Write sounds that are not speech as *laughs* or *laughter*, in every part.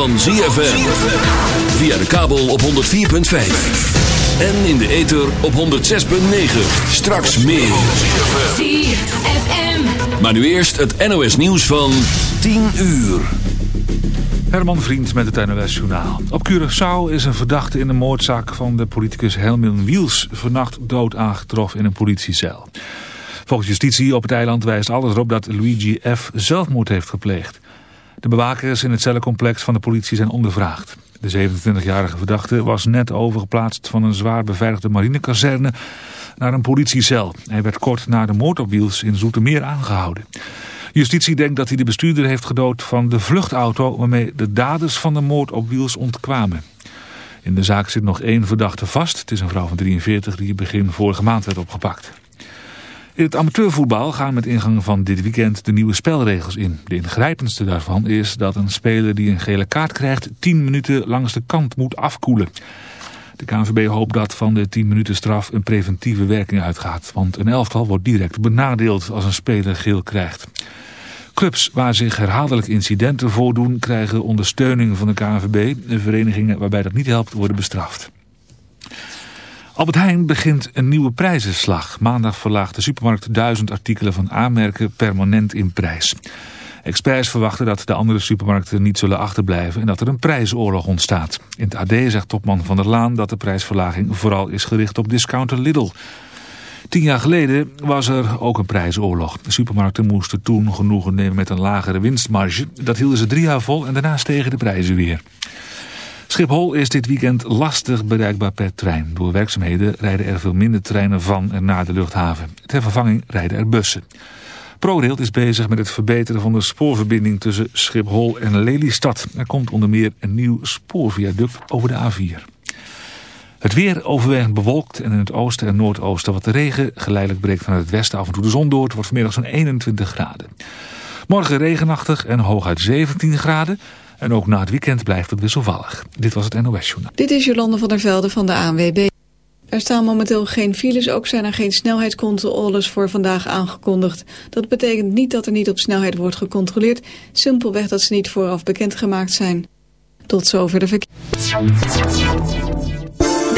van ZFM. Via de kabel op 104.5. En in de ether op 106.9. Straks meer. ZFM. Maar nu eerst het NOS nieuws van 10 uur. Herman Vriend met het NOS Journaal. Op Curaçao is een verdachte in de moordzaak van de politicus Helmin Wiels... vannacht dood aangetroffen in een politiecel. Volgens justitie op het eiland wijst alles erop dat Luigi F. zelfmoord heeft gepleegd. De bewakers in het cellencomplex van de politie zijn ondervraagd. De 27-jarige verdachte was net overgeplaatst van een zwaar beveiligde marinekazerne naar een politiecel. Hij werd kort na de moord op Wiels in Zoetermeer aangehouden. Justitie denkt dat hij de bestuurder heeft gedood van de vluchtauto waarmee de daders van de moord op Wiels ontkwamen. In de zaak zit nog één verdachte vast. Het is een vrouw van 43 die begin vorige maand werd opgepakt. In het amateurvoetbal gaan met ingang van dit weekend de nieuwe spelregels in. De ingrijpendste daarvan is dat een speler die een gele kaart krijgt 10 minuten langs de kant moet afkoelen. De KNVB hoopt dat van de 10 minuten straf een preventieve werking uitgaat. Want een elftal wordt direct benadeeld als een speler geel krijgt. Clubs waar zich herhaaldelijk incidenten voordoen krijgen ondersteuning van de KNVB. De verenigingen waarbij dat niet helpt worden bestraft. Albert Heijn begint een nieuwe prijzenslag. Maandag verlaagt de supermarkt duizend artikelen van aanmerken permanent in prijs. Experts verwachten dat de andere supermarkten niet zullen achterblijven en dat er een prijsoorlog ontstaat. In het AD zegt topman Van der Laan dat de prijsverlaging vooral is gericht op discounter Lidl. Tien jaar geleden was er ook een prijsoorlog. De supermarkten moesten toen genoegen nemen met een lagere winstmarge. Dat hielden ze drie jaar vol en daarna stegen de prijzen weer. Schiphol is dit weekend lastig bereikbaar per trein. Door werkzaamheden rijden er veel minder treinen van en naar de luchthaven. Ter vervanging rijden er bussen. ProRail is bezig met het verbeteren van de spoorverbinding tussen Schiphol en Lelystad. Er komt onder meer een nieuw spoorviaduct over de A4. Het weer overwegend bewolkt en in het oosten en noordoosten wat de regen. Geleidelijk breekt vanuit het westen af en toe de zon door. Het wordt vanmiddag zo'n 21 graden. Morgen regenachtig en hooguit 17 graden. En ook na het weekend blijft het wisselvallig. Dit was het NOS Journaal. Dit is Jolande van der Velde van de ANWB. Er staan momenteel geen files, ook zijn er geen snelheidscontroles voor vandaag aangekondigd. Dat betekent niet dat er niet op snelheid wordt gecontroleerd, simpelweg dat ze niet vooraf bekendgemaakt zijn. Tot zover de verkeer.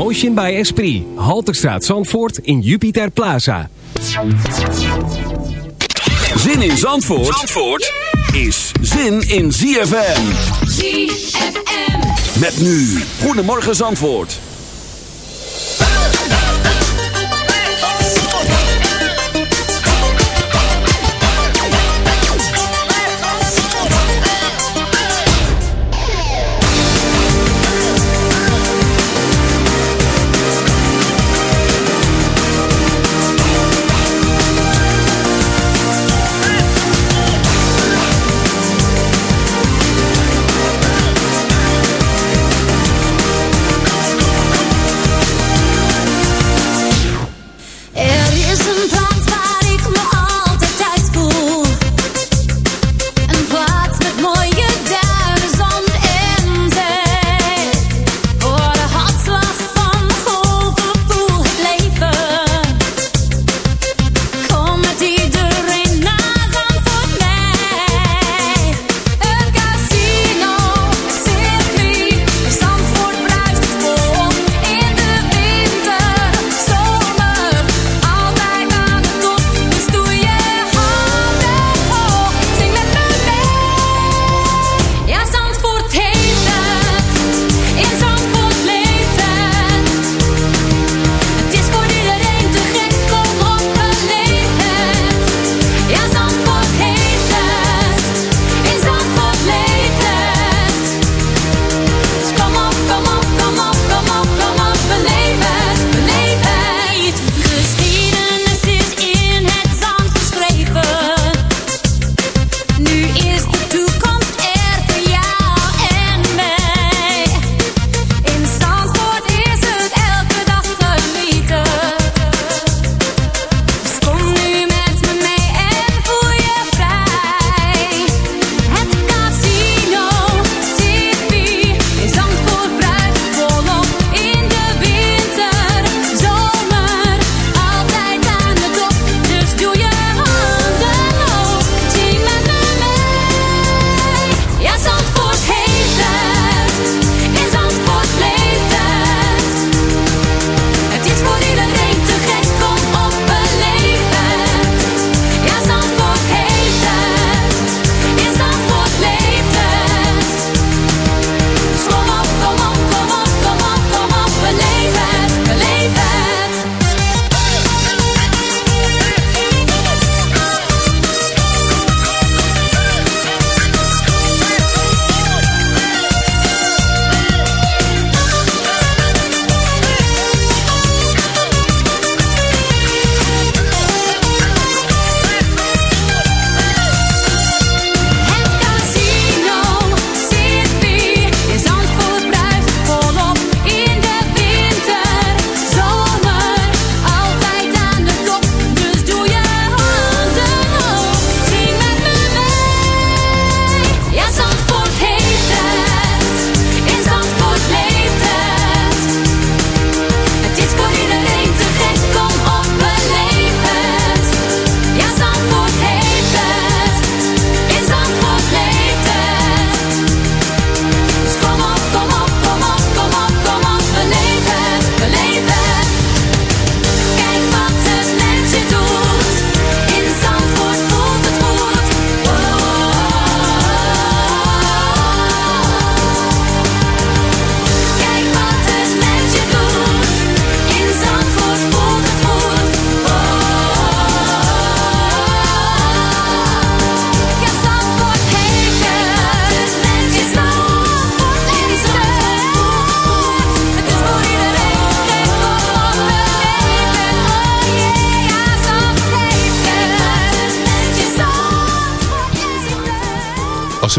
Motion by Esprit. Halterstraat Zandvoort in Jupiter Plaza. Zin in Zandvoort, is zin in ZFM. ZFM. Met nu. Goedemorgen Zandvoort.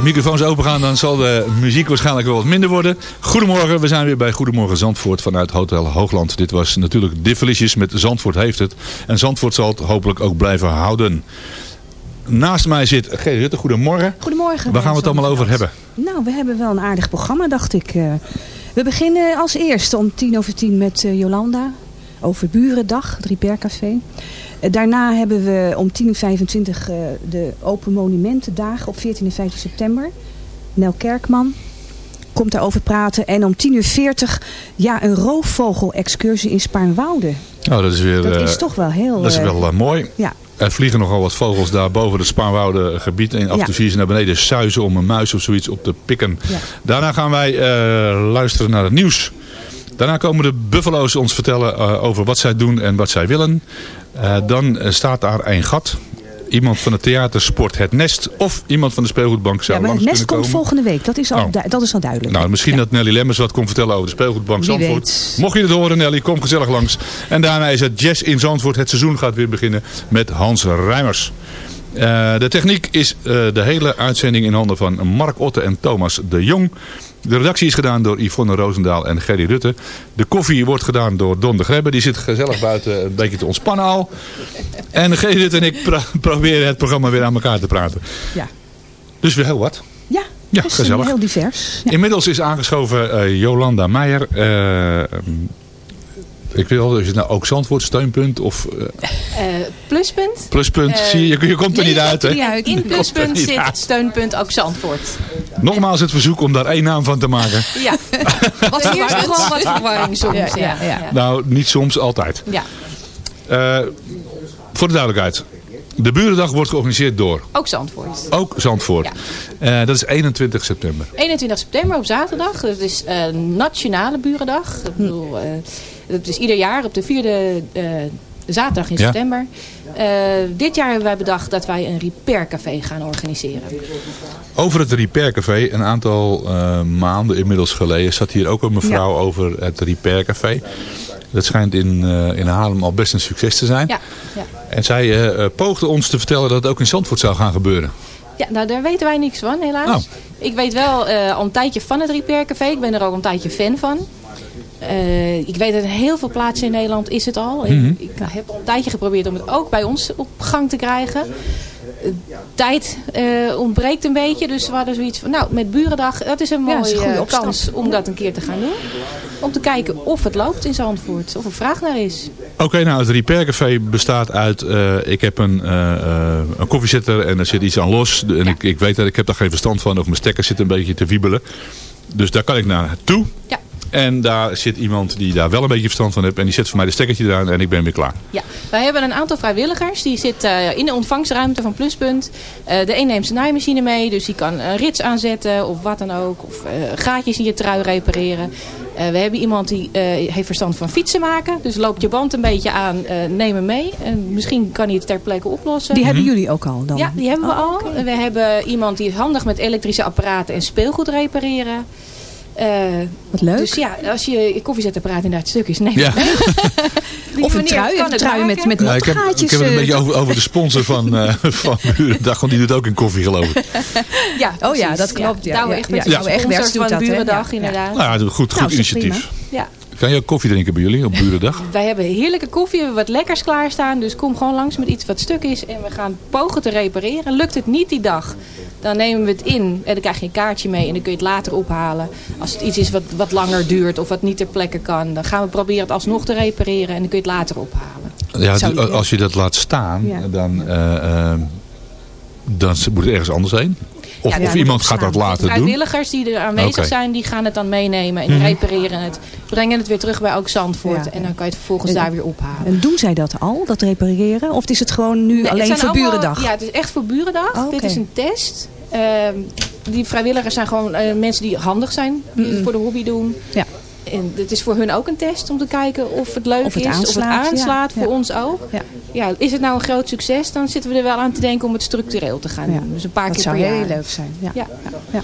de microfoons opengaan, dan zal de muziek waarschijnlijk wel wat minder worden. Goedemorgen, we zijn weer bij Goedemorgen Zandvoort vanuit Hotel Hoogland. Dit was natuurlijk De met Zandvoort heeft het. En Zandvoort zal het hopelijk ook blijven houden. Naast mij zit G. Rutte, goedemorgen. Goedemorgen. Waar gaan we het allemaal over hebben? Nou, we hebben wel een aardig programma, dacht ik. Eh, we beginnen als eerste om tien over tien met eh, Jolanda over Burendag, het Ripercafé. Eh, daarna hebben we om 10.25 eh, de Open Monumentendagen op 14 en 15 september. Nel Kerkman komt daarover praten. En om 10.40 uur ja, een roofvogel-excursie in Spaarnwoude. Oh, dat is weer... Dat is eh, toch wel heel... Dat is wel mooi. Ja, er vliegen nogal wat vogels daar boven het Spaanwoude gebied. En af en toe zie ze naar beneden suizen om een muis of zoiets op te pikken. Daarna gaan wij luisteren naar het nieuws. Daarna komen de Buffalo's ons vertellen eh, over wat zij doen en wat zij willen. Eh, dan eh, staat daar een gat. Iemand van het theater Sport Het Nest. Of iemand van de speelgoedbank zou Ja, maar het nest komt komen. volgende week. Dat is al, Oh. du- dat is al duidelijk. Nou, misschien dat Nelly Lemmers wat komt vertellen over de speelgoedbank Wie Zandvoort. weet. Mocht je het horen Nelly, kom gezellig langs. En daarna is het Jazz in Zandvoort. Het seizoen gaat weer beginnen met Hans Rijmers. De techniek is de hele uitzending in handen van Mark Otte en Thomas de Jong. De redactie is gedaan door Yvonne Roosendaal en Gerry Rutte. De koffie wordt gedaan door Don de Grebbe. Die zit gezellig buiten een beetje te ontspannen al. En Gerry Rutte en ik pro- proberen het programma weer aan elkaar te praten. Ja. Dus weer heel wat. Ja, Ja, dus gezellig. heel divers. Ja. Inmiddels is aangeschoven eh, Jolanda Meijer. Eh, ik weet wel, is het nou ook Zandvoort steunpunt of eh, Eh, pluspunt. pluspunt? Eh, Zie je, je, *laughs* je komt er nee, niet uit hè? In pluspunt zit uit. steunpunt ook Zandvoort. Nogmaals het verzoek om daar één naam van te maken. Ja. *laughs* Wat er eerst nog wel wat verwarring soms. Ja, ja, ja. Nou, niet soms, altijd. Ja. Eh, voor de duidelijkheid. De Burendag wordt georganiseerd door Ook Zandvoort. ook Zandvoort. Eh, dat is 21 september. 21 september op zaterdag. Dat is eh, Nationale Burendag. Ik bedoel, eh, dat is ieder jaar op de vierde eh, zaterdag in Ja. september. Eh, dit jaar hebben wij bedacht dat wij een repair café gaan organiseren. Over het Repair Café, een aantal maanden inmiddels geleden, zat hier ook een mevrouw over het Repair Café. Dat schijnt in, eh, in Haarlem al best een succes te zijn. Ja, ja. En zij eh, poogde ons te vertellen dat het ook in Zandvoort zou gaan gebeuren. Ja, nou daar weten wij niks van helaas. Oh. Ik weet wel al een tijdje van het Repair Café. Ik ben er ook een tijdje fan van. Ik weet dat in heel veel plaatsen in Nederland is het al. Mhm. Ik, ik heb al een tijdje geprobeerd om het ook bij ons op gang te krijgen. Tijd eh, ontbreekt een beetje. Dus we hadden zoiets van, nou met Burendag, dat is een mooie dat is een goede eh, opstap. kans om dat een keer te gaan doen. Om te kijken of het loopt in Zandvoort. Of er vraag naar is. Oké, nou het Repair Café bestaat uit, eh, ik heb een, eh, eh, een koffiezetter en er zit iets aan los. En ik, ik weet dat ik heb daar geen verstand van of mijn stekker zit een beetje te wiebelen. Dus daar kan ik naartoe. Ja. En daar zit iemand die daar wel een beetje verstand van heeft. En die zet voor mij de stekkertje eraan en ik ben weer klaar. Ja, wij hebben een aantal vrijwilligers. Die zitten eh, in de ontvangstruimte van Pluspunt. Eh, de een neemt zijn naaimachine mee. Dus die kan een rits aanzetten of wat dan ook. Of eh, gaatjes in je trui repareren. Eh, we hebben iemand die eh, heeft verstand van fietsen maken. Dus loop je band een beetje aan, eh, neem hem mee. En misschien kan hij het ter plekke oplossen. Die hebben jullie ook al dan? Ja, die hebben we Oh, al. We hebben iemand die is handig met elektrische apparaten en speelgoed repareren. Eh, Wat leuk. Dus ja, als je je koffiezetapparaat inderdaad stuk is, neem Ja. *laughs* Of een trui, kan een het trui met, met Ja, ik, heb, ik motgaatjes. heb het een eh, beetje over, over de sponsor van, eh *laughs* van Burendag. Want die doet ook in koffie geloof ik. Ja, Oh ja, dat klopt, ja. Douwe Ja, Egberts ja, Douwe Egberts sponsor doet van dat? Burendag, Ja, ja. inderdaad. Nou ja, goed, goed Nou, initiatief. Ja. Kan je ook koffie drinken bij jullie op Burendag? *laughs* Wij hebben heerlijke koffie, we hebben wat lekkers klaarstaan. Dus kom gewoon langs met iets wat stuk is. En we gaan pogen te repareren. Lukt het niet die dag, dan nemen we het in. En dan krijg je een kaartje mee en dan kun je het later ophalen. Als het iets is wat, wat langer duurt of wat niet ter plekke kan. Dan gaan we proberen het alsnog te repareren. En dan kun je het later ophalen. Ja, Zou als je dat laat staan, Ja. dan, eh, eh, dan moet het ergens anders heen. Of, Ja, of iemand gaat dat laten doen. Vrijwilligers die er aanwezig zijn, die gaan het dan meenemen. En die Mhm. repareren het. Brengen het weer terug bij ook Zandvoort. Ja. En dan kan je het vervolgens En- daar weer ophalen. En doen zij dat al, dat repareren? Of is het gewoon nu Nee, alleen voor allemaal- Burendag? Ja, het is echt voor Burendag. Oh. Dit is een test. Ehm, die vrijwilligers zijn gewoon eh, mensen die handig zijn. Die het voor de hobby doen. Ja. En het is voor hun ook een test om te kijken of het leuk Of het is. aanslaat, of het aanslaat. ja. Voor Ja. ons ook. Ja. Ja, is het nou een groot succes? Dan zitten we er wel aan te denken om het structureel te gaan Ja. doen. Dus een paar Dat keer zou per jaar. heel leuk zijn. Ja. Ja. Ja.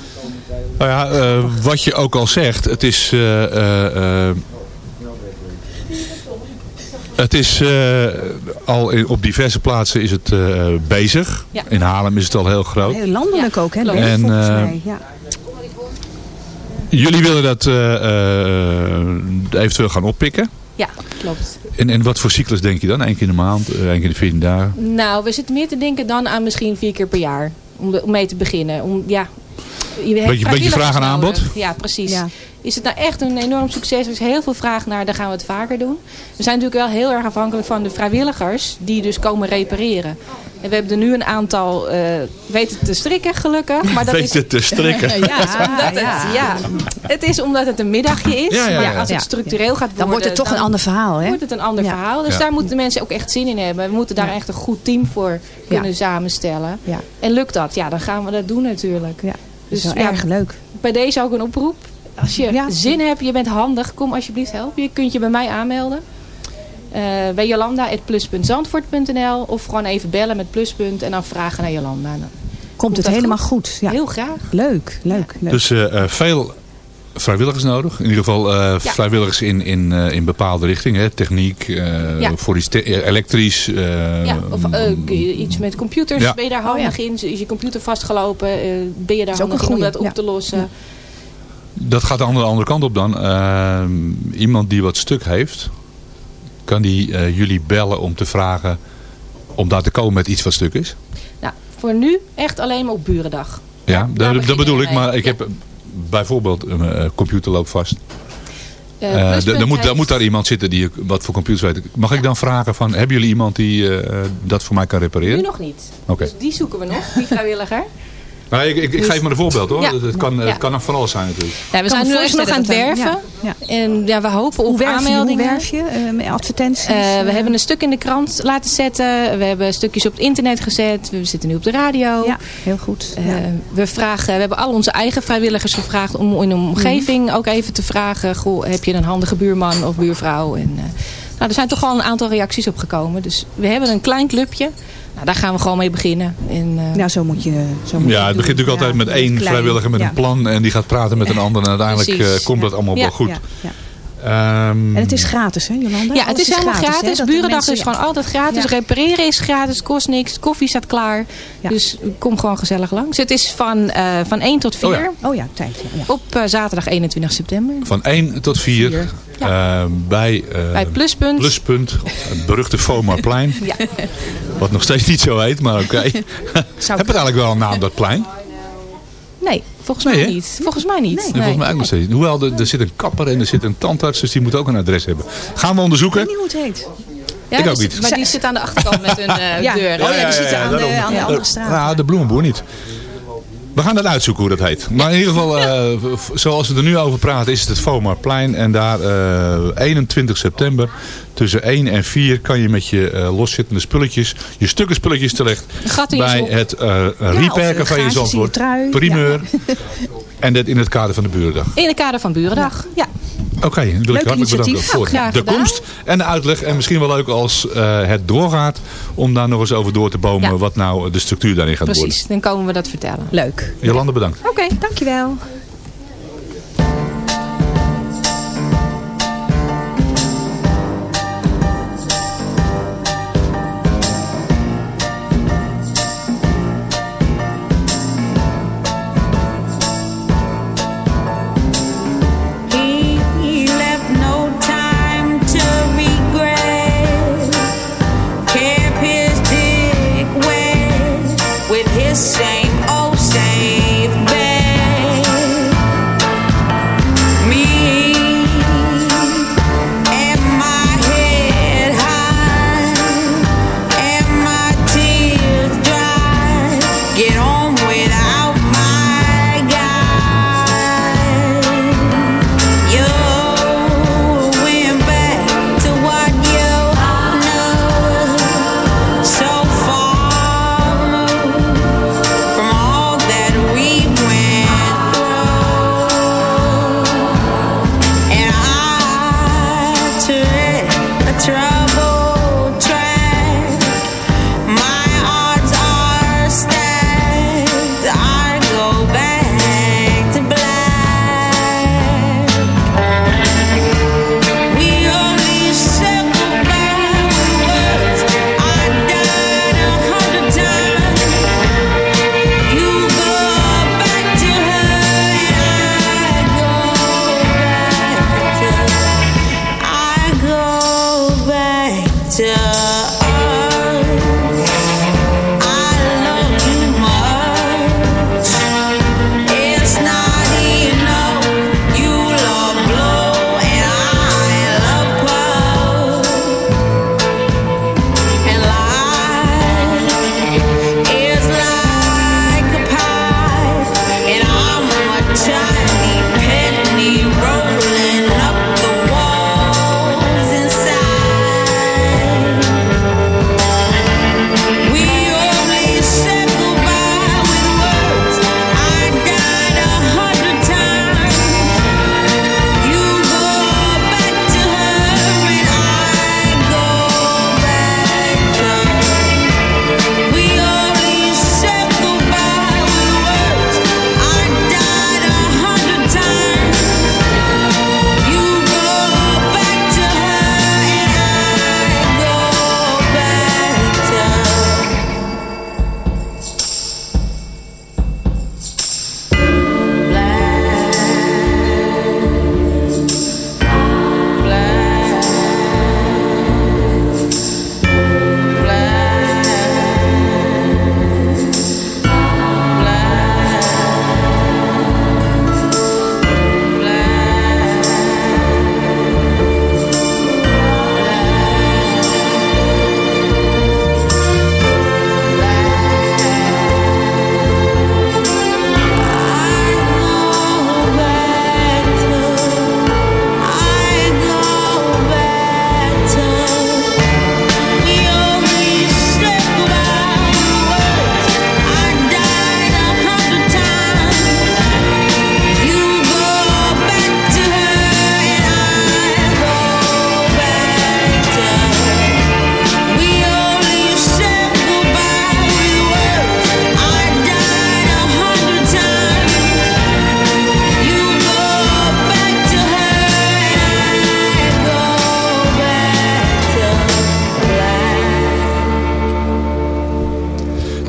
Nou ja, eh, wat je ook al zegt, het is... eh, eh, het is eh, al in, op diverse plaatsen is het eh, bezig. Ja. In Haarlem is het al heel groot. Heel landelijk ook, hè? En, volgens mij. Ja. Jullie willen dat eh, eh, eventueel gaan oppikken. Ja, klopt. En, en wat voor cyclus denk je dan? Eén keer in de maand, eh, één keer in de 14 dagen? Nou, we zitten meer te denken dan aan misschien vier keer per jaar. Om, de- om mee te beginnen. Om, ja, je hebt Beetje- beetje vraag en aanbod? Ja, precies. Ja. Is het nou echt een enorm succes? Er is heel veel vraag naar, dan gaan we het vaker doen. We zijn natuurlijk wel heel erg afhankelijk van de vrijwilligers die dus komen repareren. En we hebben er nu een aantal eh, weten te strikken gelukkig. Maar dat Weten is, te strikken. *laughs* Ja, omdat het, ja. het is omdat het een middagje is. Ja, ja, ja. Maar als het Ja. structureel gaat worden... Dan wordt het toch een ander verhaal, hè? wordt het een ander Ja. verhaal. Dus Ja. daar moeten mensen ook echt zin in hebben. We moeten daar Ja. echt een goed team voor kunnen Ja. samenstellen. Ja. En lukt dat, ja, dan gaan we dat doen natuurlijk. Ja. Dat Dus is wel ja, erg leuk. bij deze ook een oproep. Als je Ja. zin hebt, je bent handig, kom alsjeblieft helpen. Je kunt je bij mij aanmelden. Eh bij jolanda.plus.zandvoort.nl of gewoon even bellen met pluspunt en dan vragen naar Jolanda. Dan Komt het helemaal goed? Ja. Heel graag. Leuk, leuk, leuk. Dus eh, eh, veel vrijwilligers nodig. In ieder geval eh, Ja. vrijwilligers in, in, eh, in bepaalde richtingen. hè. Techniek, eh, Ja. voor eh, elektrisch. Ja, of eh, kun je iets met computers, Ja. ben je daar handig in? Is je computer vastgelopen? eh, ben je daar handig in om dat op ja. te lossen? Dat gaat de andere, kant op dan. Eh, iemand die wat stuk heeft, kan die eh, jullie bellen om te vragen om daar te komen met iets wat stuk is? Nou, voor nu echt alleen maar op burendag. Ja, daar dat, bedoel ik. Maar ik Ja. heb eh, bijvoorbeeld een eh, computer loopt vast. Dan, moet, heeft- moet daar iemand zitten die wat voor computers weet. Mag ik dan vragen van, hebben jullie iemand die dat voor mij kan repareren? Nu nog niet. Oké. Dus die zoeken we nog, die vrijwilliger. Nou, ik, ik, ik geef maar een voorbeeld hoor. Ja. Het, kan, Ja. het kan nog van alles zijn natuurlijk. Ja, we zijn nu even nog aan het werven. En ja, we hopen op Hoe? Hoe aanmeldingen. werf je? Eh, met advertenties? Eh, we Eh, hebben een stuk in de krant laten zetten. We hebben stukjes op het internet gezet. We zitten nu op de radio. Ja, heel goed. Ja. we, vragen, we hebben al onze eigen vrijwilligers gevraagd om in de omgeving Mhm. ook even te vragen. Goh, heb je een handige buurman of buurvrouw? En, eh, nou, er zijn toch wel een aantal reacties op gekomen. Dus we hebben een klein clubje. Nou, daar gaan we gewoon mee beginnen. En, eh, Ja, zo moet je, zo moet je Ja, het begint natuurlijk altijd met één klein. vrijwilliger met Ja. een plan. En die gaat praten met een *laughs* ander. En uiteindelijk eh, komt dat allemaal Ja. wel goed. Ehm, En het is gratis, hè Jolanda? Ja, het Alles is helemaal gratis. Burendag mensen- is gewoon altijd gratis. Ja. Repareren is gratis. Kost niks. Koffie staat klaar. Ja. Dus kom gewoon gezellig langs. Het is van, eh, van 1 tot 4 Oh ja. Oh ja, tijd. Ja, ja. op eh, zaterdag 21 september. Van 1 tot 4 Vier. bij, eh, Bij Pluspunt. Pluspunt, het beruchte Fomarplein. *laughs* Ja. Wat nog steeds niet zo heet, maar oké. *laughs* Heb het eigenlijk wel een naam, dat plein? Nee, volgens Nee, mij niet. Volgens mij niet. Nee, volgens mij ook nog steeds. Hoewel, er, er zit een kapper en er zit een tandarts, dus die moet ook een adres hebben. Gaan we Ik onderzoeken. weet niet hoe het heet. Ja, Ik ook niet. Maar die zit aan de achterkant met een eh, *laughs* Ja. deur. Oh ja, die zitten aan de- aan de andere straat. Ja, de bloemenboer niet. We gaan dat uitzoeken hoe dat heet. Maar in ieder geval, eh, zoals we er nu over praten, is het het Fomarplein. En daar eh, 21 september tussen 1 en 4 kan je met je eh, loszittende spulletjes, je stukken spulletjes terecht bij het eh gaatjes in je Zandvoort. trui. Primeur. *laughs* En dat in het kader van de Burendag. In het kader van Burendag. Ja. Oké, dan wil ik Leuk hartelijk bedanken voor de komst en de uitleg. En misschien wel leuk als eh, het doorgaat om daar nog eens over door te bomen Ja. wat nou de structuur daarin gaat Precies, dan komen we dat vertellen. Leuk. worden. Jolanda, bedankt. Oké. Dankjewel.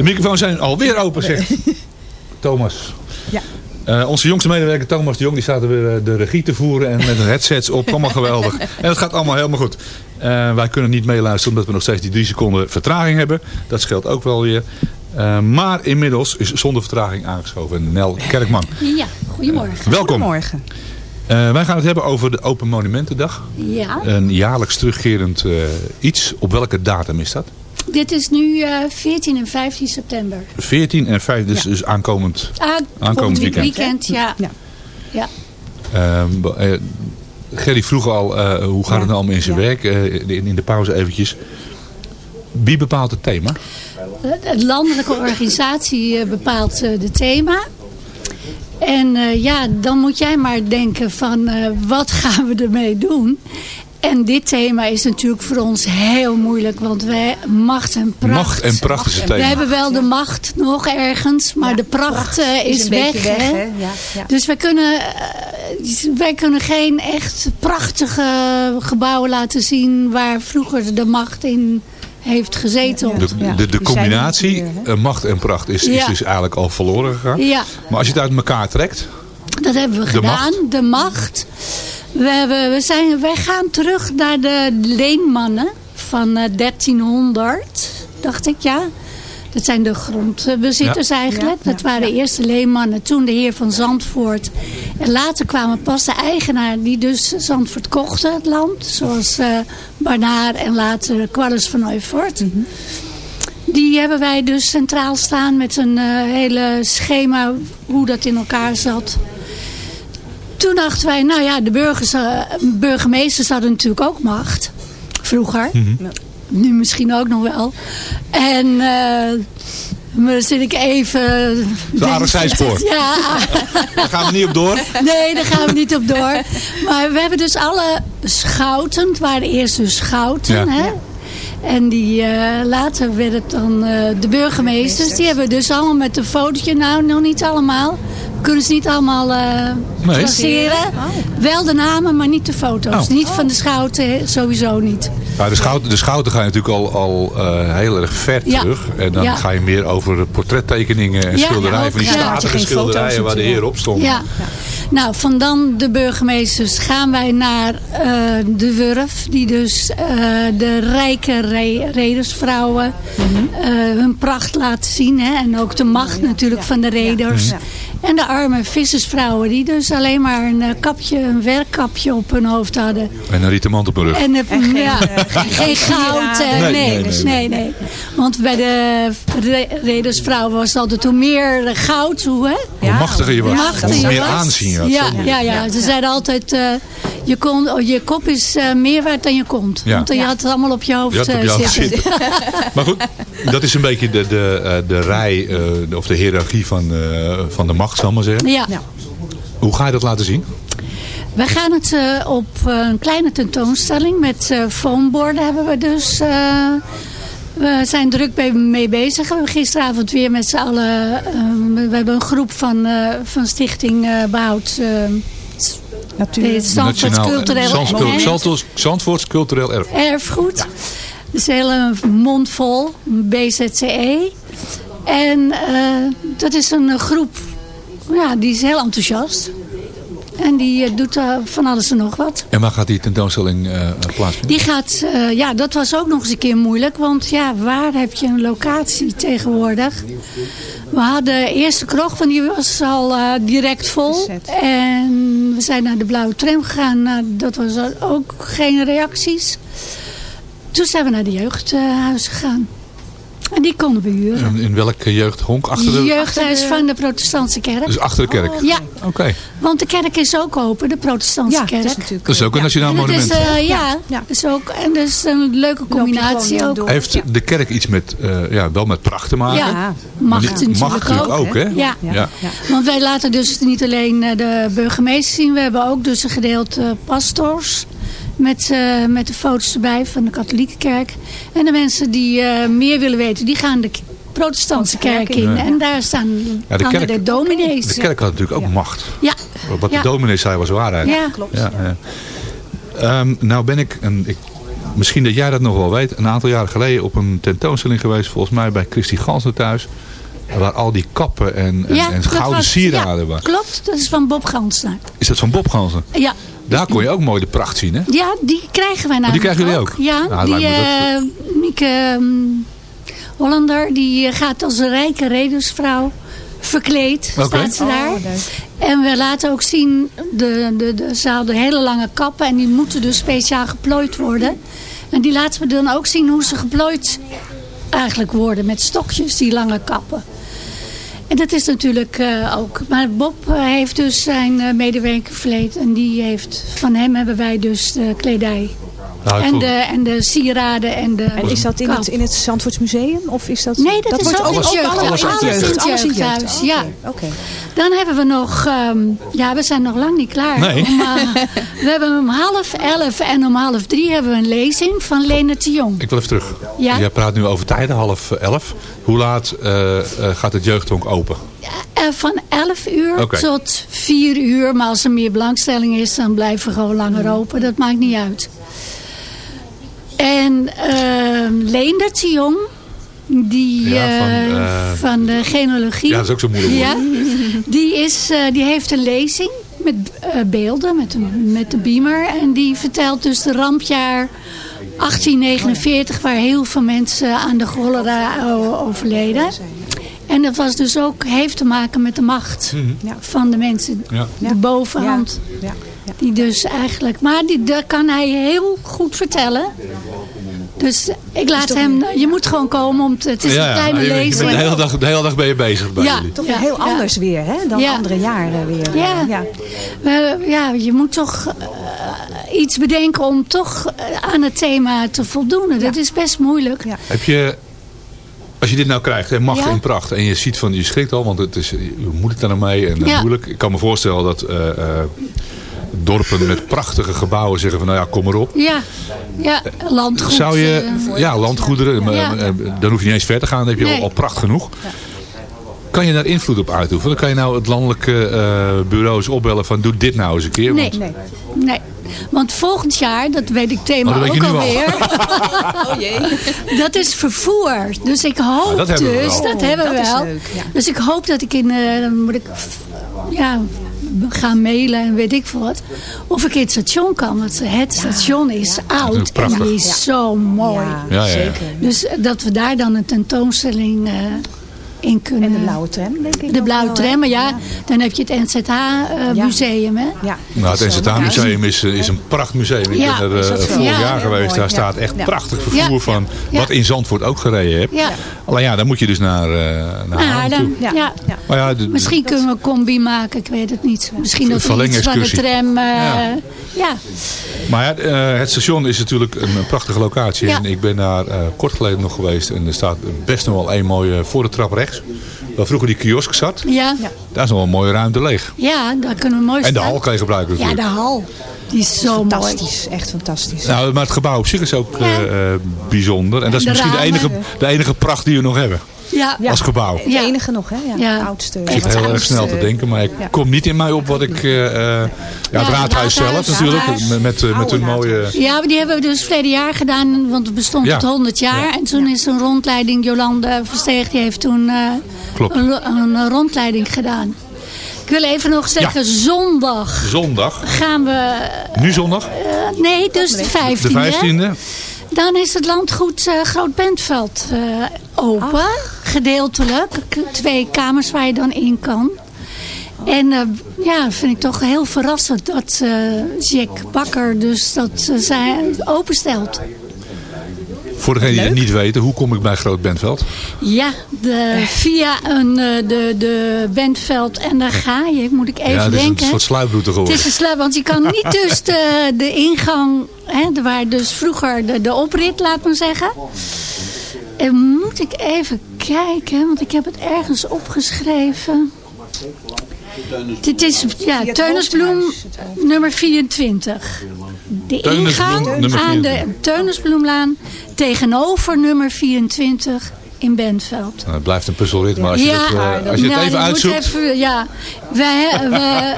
Microfoons zijn alweer open, zegt *laughs* Thomas. Ja. Eh, onze jongste medewerker Thomas de Jong die staat er weer eh, de regie te voeren en met een headsets op. Allemaal geweldig. *laughs* En het gaat allemaal helemaal goed. Eh, wij kunnen niet meeluisteren omdat we nog steeds die drie seconden vertraging hebben. Dat scheelt ook wel weer. Eh, maar inmiddels is zonder vertraging aangeschoven Nel Kerkman. Ja, goedemorgen. Welkom. Goedemorgen. Eh, wij gaan het hebben over de Open Monumentendag. Ja, Een jaarlijks terugkerend eh, iets. Op welke datum is dat? Dit is nu eh 14 en 15 september. 14 en 15, dus, dus aankomend. Aankomend volgend weekend. ja. Ja. ja. Ehm, eh, Gerry vroeg al, eh, hoe gaat het nou allemaal in zijn Ja. werk? Eh, in, in de pauze eventjes. Wie bepaalt het thema? Het- Het landelijke organisatie eh, bepaalt eh, de thema. En eh, ja, dan moet jij maar denken van eh, wat gaan we ermee doen? En dit thema is natuurlijk voor ons heel moeilijk, want wij macht en pracht. Macht en pracht is het thema. We hebben wel de macht nog ergens, maar de pracht, eh, is, een weg. hè? hè? Ja, ja. Dus wij kunnen, eh, wij kunnen geen echt prachtige gebouwen laten zien waar vroeger de macht in heeft gezeten. De, de, de combinatie meer, eh, macht en pracht is, is Ja. dus eigenlijk al verloren gegaan. Ja. Maar als je het uit elkaar trekt, Dat hebben we De gedaan, macht? de macht. We hebben, we zijn, wij gaan terug naar de leenmannen van eh, 1300, dacht ik, ja. Dat zijn de grondbezitters Ja. eigenlijk. Ja, Dat waren de eerste leenmannen, toen de heer van Zandvoort. En later kwamen pas de eigenaar die dus Zandvoort kochten, het land. Zoals eh Barnaar en later Qualus van Ooyfort. Mhm. Die hebben wij dus centraal staan met een eh, hele schema hoe dat in elkaar zat. Toen dachten wij, nou ja, de burgers, eh, burgemeesters hadden natuurlijk ook macht. Vroeger. Nu misschien ook nog wel. En eh maar dan zit ik even... Het *laughs* aardig zijspoor. *laughs* Ja, daar gaan we niet op door. Nee, daar gaan we niet op door. Maar we hebben dus alle schouten. Het waren eerst dus schouten. Ja. Hè? En die, eh, later werd het dan eh, de burgemeesters. Die hebben dus allemaal met een fotootje. Nou, nog niet allemaal. Kunnen ze niet allemaal eh Nee. traceren. Wel de namen, maar niet de foto's. Oh. Niet van de schouten, sowieso niet. Ja, de, schouten, de schouten gaan natuurlijk al, al eh, heel erg ver Ja. terug. En dan Ja. ga je meer over portrettekeningen en Ja, schilderijen. van die statige schilderijen waar de heer op stond. Nou, van dan de burgemeesters gaan wij naar eh, de Wurf. Die dus eh, de rijke re redersvrouwen eh, hun pracht laten zien. Hè? En ook de macht natuurlijk van de reders. Ja. En de arme vissersvrouwen die dus alleen maar een kapje, een werkkapje op hun hoofd hadden. En een rieten op mijn rug. En, geen, ja, geen- goud. Nee, nee, nee, nee, nee. nee, Want bij de re- redersvrouwen was het altijd hoe meer goud, hoe hè? Hoe machtiger je was. Hoe machtiger Hoe je meer was. aanzien had. Ja, ja, ja. Ze zeiden altijd, eh, je, kon, oh, je kop is eh, meer waard dan je kont. Ja. Want je had het allemaal op je hoofd Je op eh, zitten. *laughs* Maar goed, dat is een beetje de, de, eh, de rij eh, of de hiërarchie van, eh, van de macht, zal ik maar zeggen. Ja. Hoe ga je dat laten zien? We gaan het eh, op een kleine tentoonstelling met eh foamborden hebben we dus... we zijn druk mee bezig. We hebben gisteravond weer met z'n allen... eh, we hebben een groep van, eh, van Stichting eh, Behoud... eh, Natuurlijk. het Zandvoorts Cultureel Zandvoort, Erfgoed. Cultureel erf. erfgoed. Dus een hele mond vol, BZCE. En eh, dat is een groep, ja, die is heel enthousiast. En die eh, doet van alles en nog wat. En waar gaat die tentoonstelling eh, plaatsvinden? Die gaat, eh, ja, dat was ook nog eens een keer moeilijk. Want ja, waar heb je een locatie tegenwoordig? We hadden de eerste kroeg, want die was al direct vol. En we zijn naar de Blauwe Tram gegaan. Nou, dat was ook geen reacties. Toen zijn we naar de jeugdhuis gegaan. En die konden we huren. In, in welke jeugdhonk? Achter de, Jeugdhuis van de protestantse kerk. dus achter de kerk? Ja, Oké. want de kerk is ook open, de protestantse Ja, kerk. dat is natuurlijk... Dat is ook een nationaal monument. is, eh, ja, Ja. Is ook, en dat is een leuke combinatie ook. door. Heeft de kerk iets met, eh, ja, wel met pracht te maken? Ja, macht natuurlijk macht ook. ook, hè? Ja. Ja. Want wij laten dus niet alleen eh, de burgemeester zien. We hebben ook dus een gedeelte pastors. Met, eh, met de foto's erbij van de katholieke kerk. En de mensen die eh, meer willen weten, die gaan de protestantse kerk in. Ja. En daar staan Ja, de kerk- de dominees. De kerk had natuurlijk ook macht. Ja, Wat Ja. de dominee zei was waarheid. ja. Klopt. Ja, ja. Ehm, nou ben ik, een, ik misschien dat jij dat nog wel weet. Een aantal jaren geleden op een tentoonstelling geweest. Volgens mij bij Christy Gansner thuis. Waar al die kappen en, en, en dat gouden was- sieraden ja, waren. Klopt, dat is van Bob Gansner. Is dat van Bob Gansner? Ja, Daar kon je ook mooi de pracht zien hè? ja, die krijgen wij Oh, die namelijk krijgen jullie ook? Ja, Nou, die eh Mieke ehm, Hollander, die eh, gaat als een rijke redensvrouw verkleed, Oké. staat ze daar. Oh, leuk. En we laten ook zien, de, de, de, ze hadden hele lange kappen en die moeten dus speciaal geplooid worden. En die laten we dan ook zien hoe ze geplooid eigenlijk worden met stokjes, die lange kappen. En dat is natuurlijk eh, ook. Maar Bob eh, heeft dus zijn eh, medewerker verleed. En die heeft, van hem hebben wij dus de kledij. Nou, ik en, de, en de sieraden en de En is dat in het, in het Zandvoortsmuseum? Of is dat, Nee, dat, is wordt ook alles- het jeugd- alles, alles in het Alles in het jeugdhuis. Ja. Oké. Dan hebben we nog, ehm, ja we zijn nog lang niet klaar. Nee. Om, eh, *laughs* we hebben om half elf en om half drie hebben we een lezing van Lene de Jong. Ik wil even terug. Ja. Jij praat nu over tijden, half elf. Hoe laat eh, eh, gaat het jeugdhonk open? Eh, van 11 uur tot 4 uur. Maar als er meer belangstelling is, dan blijven we gewoon langer open. Dat maakt niet uit. En ehm Leendert de Jong, die Ja, van, eh, eh, van de genealogie. Ja, dat is ook zo moeilijk Ja, die, is, eh, die heeft een lezing met eh, beelden, met, een- met de beamer. En die vertelt dus de rampjaar 1849, waar heel veel mensen aan de cholera overleden. En dat was dus ook, heeft te maken met de macht van de mensen. Ja. De bovenhand. Ja. Ja. Die dus eigenlijk, maar die, dat kan hij heel goed vertellen. Dus ik laat hem, je moet gewoon komen, om te, het is een kleine bent lezing. de, hele dag, de hele dag ben je bezig bij Ja. jullie. Toch Ja, heel ja. anders weer, hè? Dan Ja. andere jaren weer. Ja. ja. Ja, je moet toch eh, iets bedenken om toch eh, aan het thema te voldoen. Dat is best moeilijk. Ja. Heb je, als je dit nou krijgt, hè, macht Ja. en pracht, en je ziet van, je schrikt al, want het is, hoe moet het er nou mee en eh, Ja. moeilijk. Ik kan me voorstellen dat eh, eh, dorpen met prachtige gebouwen zeggen van, nou ja, kom maar op. Ja, ja landgoed. Zou je, ja, landgoederen, Ja. dan hoef je niet eens ver te gaan, dan heb je Nee. al, pracht genoeg. Kan je daar invloed op uitoefenen? Dan kan je nou het landelijke eh, bureaus opbellen van, doe dit nou eens een keer. Nee. want- Nee. Nee, want volgend jaar, dat weet ik thema Oh, dat weet ook al. alweer. *laughs* Oh jee. dat is vervoer. Dus ik hoop Ah, dat hebben we dus, wel. dat hebben we dat is wel. leuk, ja. Dus ik hoop dat ik in, eh, dan moet ik ja, gaan mailen en weet ik veel wat. Of ik in het station kan. Want het station is oud en die is zo mooi. Ja, Ja, ja, ja. zeker. Dus dat we daar dan een tentoonstelling eh, in kunnen. En de blauwe tram, denk ik. De ook blauwe tram, maar ja, dan heb je het NZH-museum. hè? Ja. Nou, het Dat is zo. NZH Museum is, eh, is een prachtmuseum. Ik Ja, ben er eh, zo? vorig Ja, jaar geweest. mooi, Daar ja. staat echt Ja. prachtig vervoer Ja. van Ja. wat in Zandvoort ook gereden hebt. Ja. Alleen ja, dan moet je dus naar, eh naar Nou, dan, toe. Ja. ja. Ja. Maar ja, de- Misschien kunnen we een combi maken, ik weet het niet. Misschien dat we iets van de tram... eh, Ja. ja. maar ja, eh, het station is natuurlijk een, prachtige locatie. Ja. En ik ben daar eh, kort geleden nog geweest. En er staat best nog wel een mooie voor de trap rechts. Waar vroeger die kiosk zat. Ja. Daar is nog wel een mooie ruimte leeg. ja, daar kunnen we mooi En de staan. hal kan je gebruiken Ja, natuurlijk. de hal. Die is zo mooi. Fantastisch, echt fantastisch. Nou, maar het gebouw op zich is ook Ja. eh, eh, bijzonder. En dat is de misschien de enige, de enige pracht die we nog hebben. Ja. Ja. Als gebouw. Het Ja. enige nog, hè? Ja, Ja. het oudste. Ik zit heel erg snel te denken, maar ik Ja. kom niet in mij op wat ik... eh, eh, ja, het het raadhuis zelf raadhuis, natuurlijk, raadhuis. met, met, eh, met hun Oude mooie... Ja, maar die hebben we dus verleden jaar gedaan, want het bestond Ja. tot 100 jaar. En toen is een rondleiding, Jolande Versteeg, die heeft toen eh, een, een rondleiding gedaan. Ik wil even nog zeggen, zondag Zondag, gaan we... nu zondag, eh, nee, dus de 15e. de 15e. Dan is het landgoed eh, Groot Bentveld eh, open, gedeeltelijk. Twee kamers waar je dan in kan. En eh, ja, vind ik toch heel verrassend dat Jack Bakker dus dat zij openstelt. Voor degenen die het niet weten, hoe kom ik bij Groot Bentveld? Ja, de, via een, eh, de, de Bentveld en daar ga je, moet ik even ja, het is een soort sluiproute Het geworden. is een sluip, want je kan niet *laughs* dus de, de ingang, hè, de- waar dus vroeger de, de oprit, laat maar zeggen. En moet ik even kijken, want ik heb het ergens opgeschreven. Dit is ja, hoofdhuis. nummer 24. De ingang aan de 24. Teunisbloemlaan tegenover nummer 24 in Bentveld. Nou, het blijft een puzzelrit, maar als je, ja, het, eh, als je het nou, even uitzoekt... even- ja, wij, we,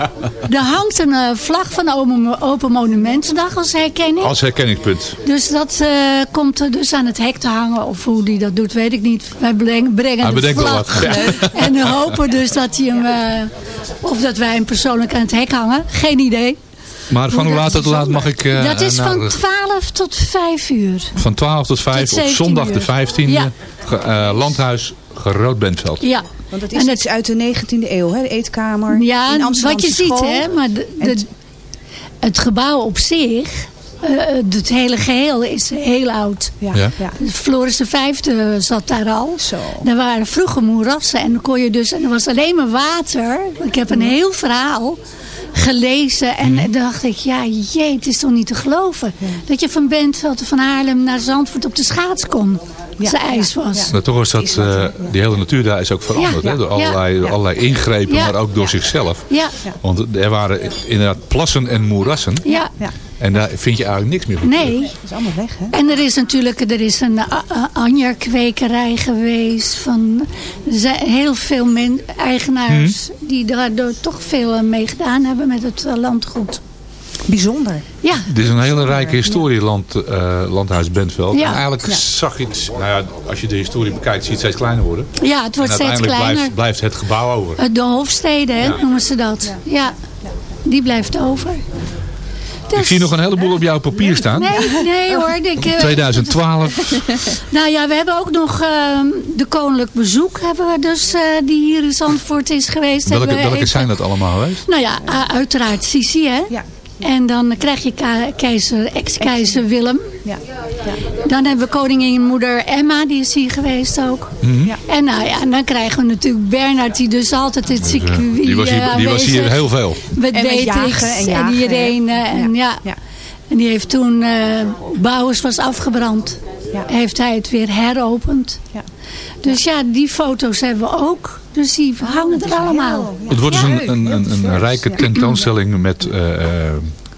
er hangt een eh, vlag van Open, Open Monumentendag als herkenning. Als herkenningspunt. Dus dat eh, komt er dus aan het hek te hangen. Of hoe die dat doet, weet ik niet. Wij breng- brengen Hij de vlag. Ja. En we hopen dus dat hij hem... of dat wij hem persoonlijk aan het hek hangen. Geen idee. Maar van hoe dat laat tot hoe laat mag ik eh, dat is naar van de- 12 tot 5 uur. van 12 tot 5 Tot op 17 zondag de uur. 15e. Ja. Ge- eh, landhuis Gerood Bentveld. Ja. Want het is iets uit de 19e eeuw, hè? de eetkamer. Ja, in Amsterdam wat je ziet, hè, maar de, de- het gebouw op zich, eh, het hele geheel is heel oud. Ja. Ja. Floris de Vijfde zat daar al. Zo. Er waren vroeger moerassen en dan kon je dus, en er was alleen maar water. Ik heb een heel verhaal gelezen en Mhm. dacht ik, ja jee, het is toch niet te geloven. Dat je van Bentveld van Haarlem naar Zandvoort op de schaats kon. Als Ja, ijs ja, was. Maar toch is dat, eh, die hele natuur daar is ook veranderd. Ja. hè? Door allerlei, allerlei ingrepen, Ja. maar ook door zichzelf. Ja, Want er waren inderdaad plassen en moerassen. ja. En daar vind je eigenlijk niks meer van. Nee, Dat is allemaal weg, hè? En er is natuurlijk er is een a- a- Anja-kwekerij geweest. Van, er zijn heel veel men, eigenaars Mhm. die daardoor toch veel eh, mee gedaan hebben met het eh, landgoed. Bijzonder. Ja, Het is een hele rijke historie, land, eh, landhuis Bentveld. Ja. En eigenlijk Ja. zag je het, nou ja, als je de historie bekijkt, zie je het steeds kleiner worden. ja het wordt en steeds uiteindelijk kleiner. blijft, blijft het gebouw over. Eh, De hoofdsteden hè, noemen ze dat. Ja. die blijft over. Ik Dus- zie nog een heleboel op jouw papier staan. Nee, nee hoor. Ik, eh, 2012. *laughs* Nou ja, we hebben ook nog ehm, de koninklijk bezoek hebben we dus, eh, die hier in Zandvoort is geweest. Welke, we welke even- zijn dat allemaal geweest? Nou ja, uiteraard Sisi, hè? Ja. En dan krijg je keizer, ex-keizer Willem. Ja. Dan hebben we koningin moeder Emma, die is hier geweest ook. Mhm. Ja. En nou ja, en dan krijgen we natuurlijk Bernard, die dus altijd het circuit Die was, hier, eh, die was hier aanwezig. heel veel. Met En jagen en en, jagen, eh, En, ja. Ja. en die heeft toen, eh Bouwers was afgebrand. Ja. Heeft hij het weer heropend. Ja. Dus ja, die foto's hebben we ook. Dus die hangen er allemaal. Heel- Het wordt dus een, een, een, een rijke tentoonstelling met, eh, eh,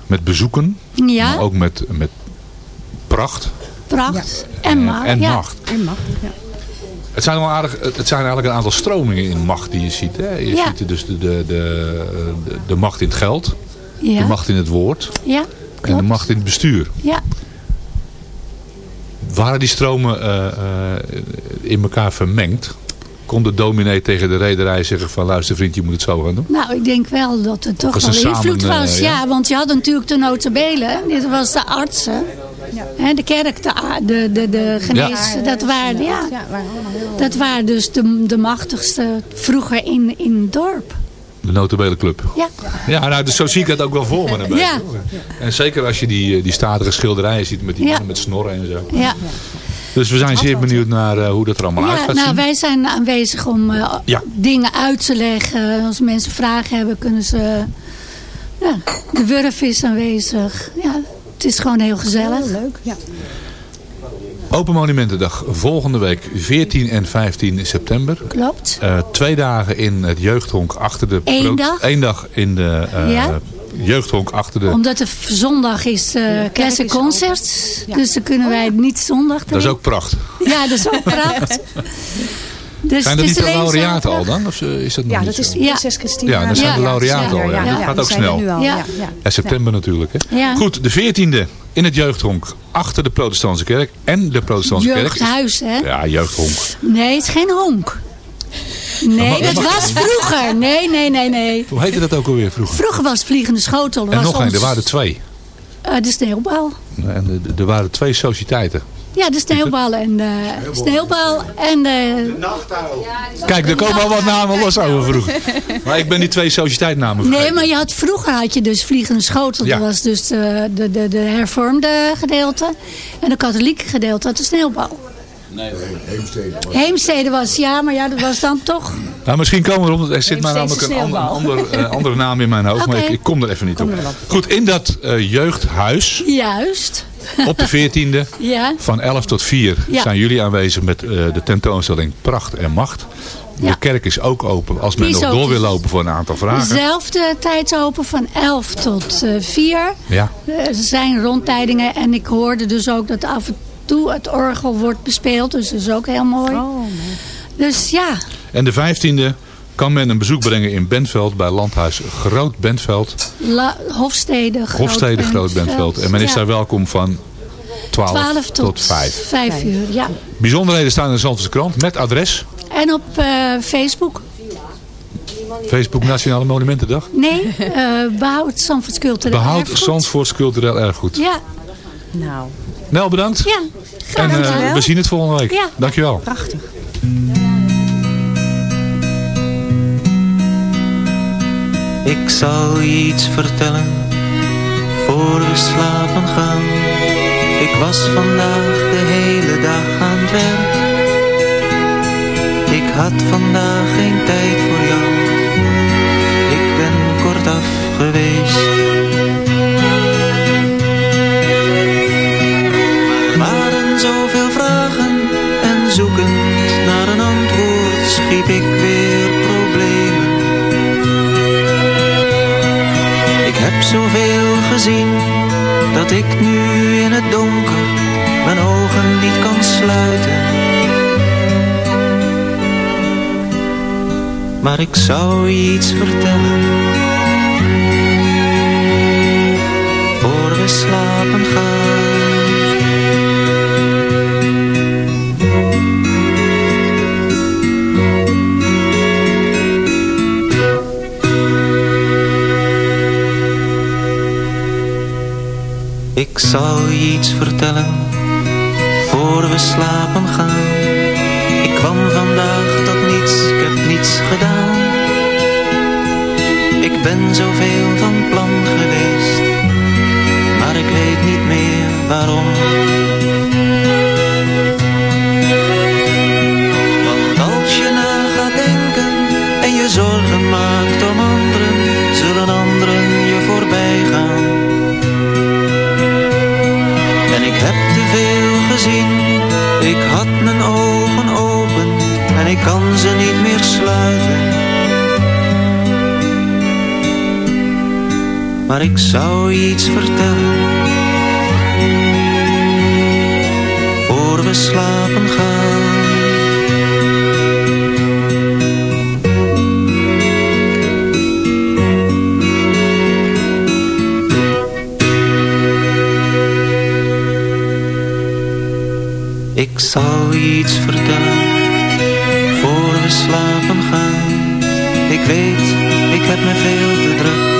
met bezoeken. Ja, Maar ook met, met pracht pracht eh, en macht. en ja. macht. En. Ja. Het zijn, wel aardig, het zijn eigenlijk een aantal stromingen in macht die je ziet. Hè? Je Ja. ziet dus de, de, de, de, de macht in het geld, de Ja, macht in het woord ja, en de macht in het bestuur. Ja. Waren die stromen eh, eh, in elkaar vermengd? Kon de dominee tegen de rederij zeggen van luister vriend, je moet het zo gaan doen? Nou, ik denk wel dat het toch wel invloed samen, was. eh, ja. ja. want je had natuurlijk de notabelen. Dit was de artsen. Hè, de kerk, de, de, de, de genees. Dat, waren, ja, dat waren dus de, de machtigste vroeger in, in het dorp. De Notabelenclub. Ja. Ja, nou, dus zo zie ik het ook wel voor me. een. Ja. En zeker als je die, eh, die statige schilderijen ziet met die Ja. mannen met snorren en zo. Ja, Dus we zijn zeer benieuwd naar eh, hoe dat er allemaal uit gaat nou, zien. wij zijn aanwezig om eh, Ja. dingen uit te leggen. Als mensen vragen hebben, kunnen ze... Ja, de Wurf is aanwezig. Ja, het is gewoon heel gezellig. Heel leuk, ja. Open Monumentendag volgende week 14 en 15 september. Klopt. Eh, twee dagen in het jeugdhonk achter de... Eén dag? Één dag in de eh, Ja. jeugdhonk achter de... Omdat het zondag is eh Classic is Concerts. Ja. Dus dan kunnen wij niet zondag Dat is erin. ook pracht. Ja, dat is ook pracht. *laughs* Dus Zijn dat is niet de laureaten al dan? Of eh, is dat nog Ja, niet dat is prinses Christina. Ja, dat zijn Ja, de ja, laureaten al. Ja. ja, Dat ja, gaat ook snel. nu al, Ja. ja. Ja. Ja, september natuurlijk. Hè? Ja. Goed, de 14e in het jeugdhonk achter de protestantse kerk en de protestantse kerk. Jeugdhuis, hè? Ja, jeugdhonk. Nee, het is geen honk. Nee, dat was vroeger. Nee, nee, nee, nee. Hoe heette dat ook alweer vroeger? Vroeger was Vliegende Schotel. En was nog één, ons- er waren twee. eh, de sneeuwbal. En er waren twee sociëteiten. Ja, de sneeuwbal en de sneeuwbal en de... Kijk, er komen al wat namen los over vroeger. Maar ik ben die twee sociëteitsnamen vergeten. Nee, maar je had, vroeger had je dus Vliegende Schotel. Ja. Dat was dus de, de, de, de hervormde gedeelte. En de katholieke gedeelte had de sneeuwbal. Heemstede was, ja, maar ja, dat was dan toch... Nou, misschien komen we erop. Er zit maar namelijk Heemstede een ander, ander, eh, andere naam in mijn hoofd. Maar ik, ik kom er even niet op. Goed, in dat eh, jeugdhuis Juist. Op de 14e Ja. van 11 tot 4 Ja. zijn jullie aanwezig met eh, de tentoonstelling Pracht en Macht. De Ja. kerk is ook open als men nog open. door wil lopen voor een aantal vragen. Dezelfde tijdsopen van 11 tot eh 4. Ja. Er zijn rondleidingen en ik hoorde dus ook dat af en toe. Het orgel wordt bespeeld, dus dat is ook heel mooi. Dus ja, En de 15e kan men een bezoek brengen in Bentveld bij Landhuis Groot Bentveld. La, Hofstede, Groot Hofstede Groot Bentveld. En men is Ja. daar welkom van 12, 12 tot, tot 5. 5 uur, ja. Bijzonderheden staan in de Zandvoortse krant met adres. En op eh, Facebook. Facebook Nationale Monumentendag. Nee, eh behoud Zandvoorts cultureel Behoud erfgoed. Zandvoorts cultureel erfgoed. Ja, Nou, Nel, bedankt. ja. En Graag eh, gedaan. we zien het volgende week. Ja. Dankjewel. prachtig. Ik zal iets vertellen voor we slapen gaan. Ik was vandaag de hele dag aan het werk. Ik had vandaag geen tijd voor jou. Ik ben kortaf geweest. Waren zoveel vragen en zoekend naar een antwoord schiep ik zoveel gezien dat ik nu in het donker mijn ogen niet kan sluiten. Maar ik zou iets vertellen voor we slapen Ik zal je iets vertellen voor we slapen gaan. Ik kwam vandaag tot niets, ik heb niets gedaan. Ik ben zoveel van Maar ik zou iets vertellen, voor we slapen gaan. Ik je iets vertellen, voor we slapen gaan. Ik weet, ik heb me veel te druk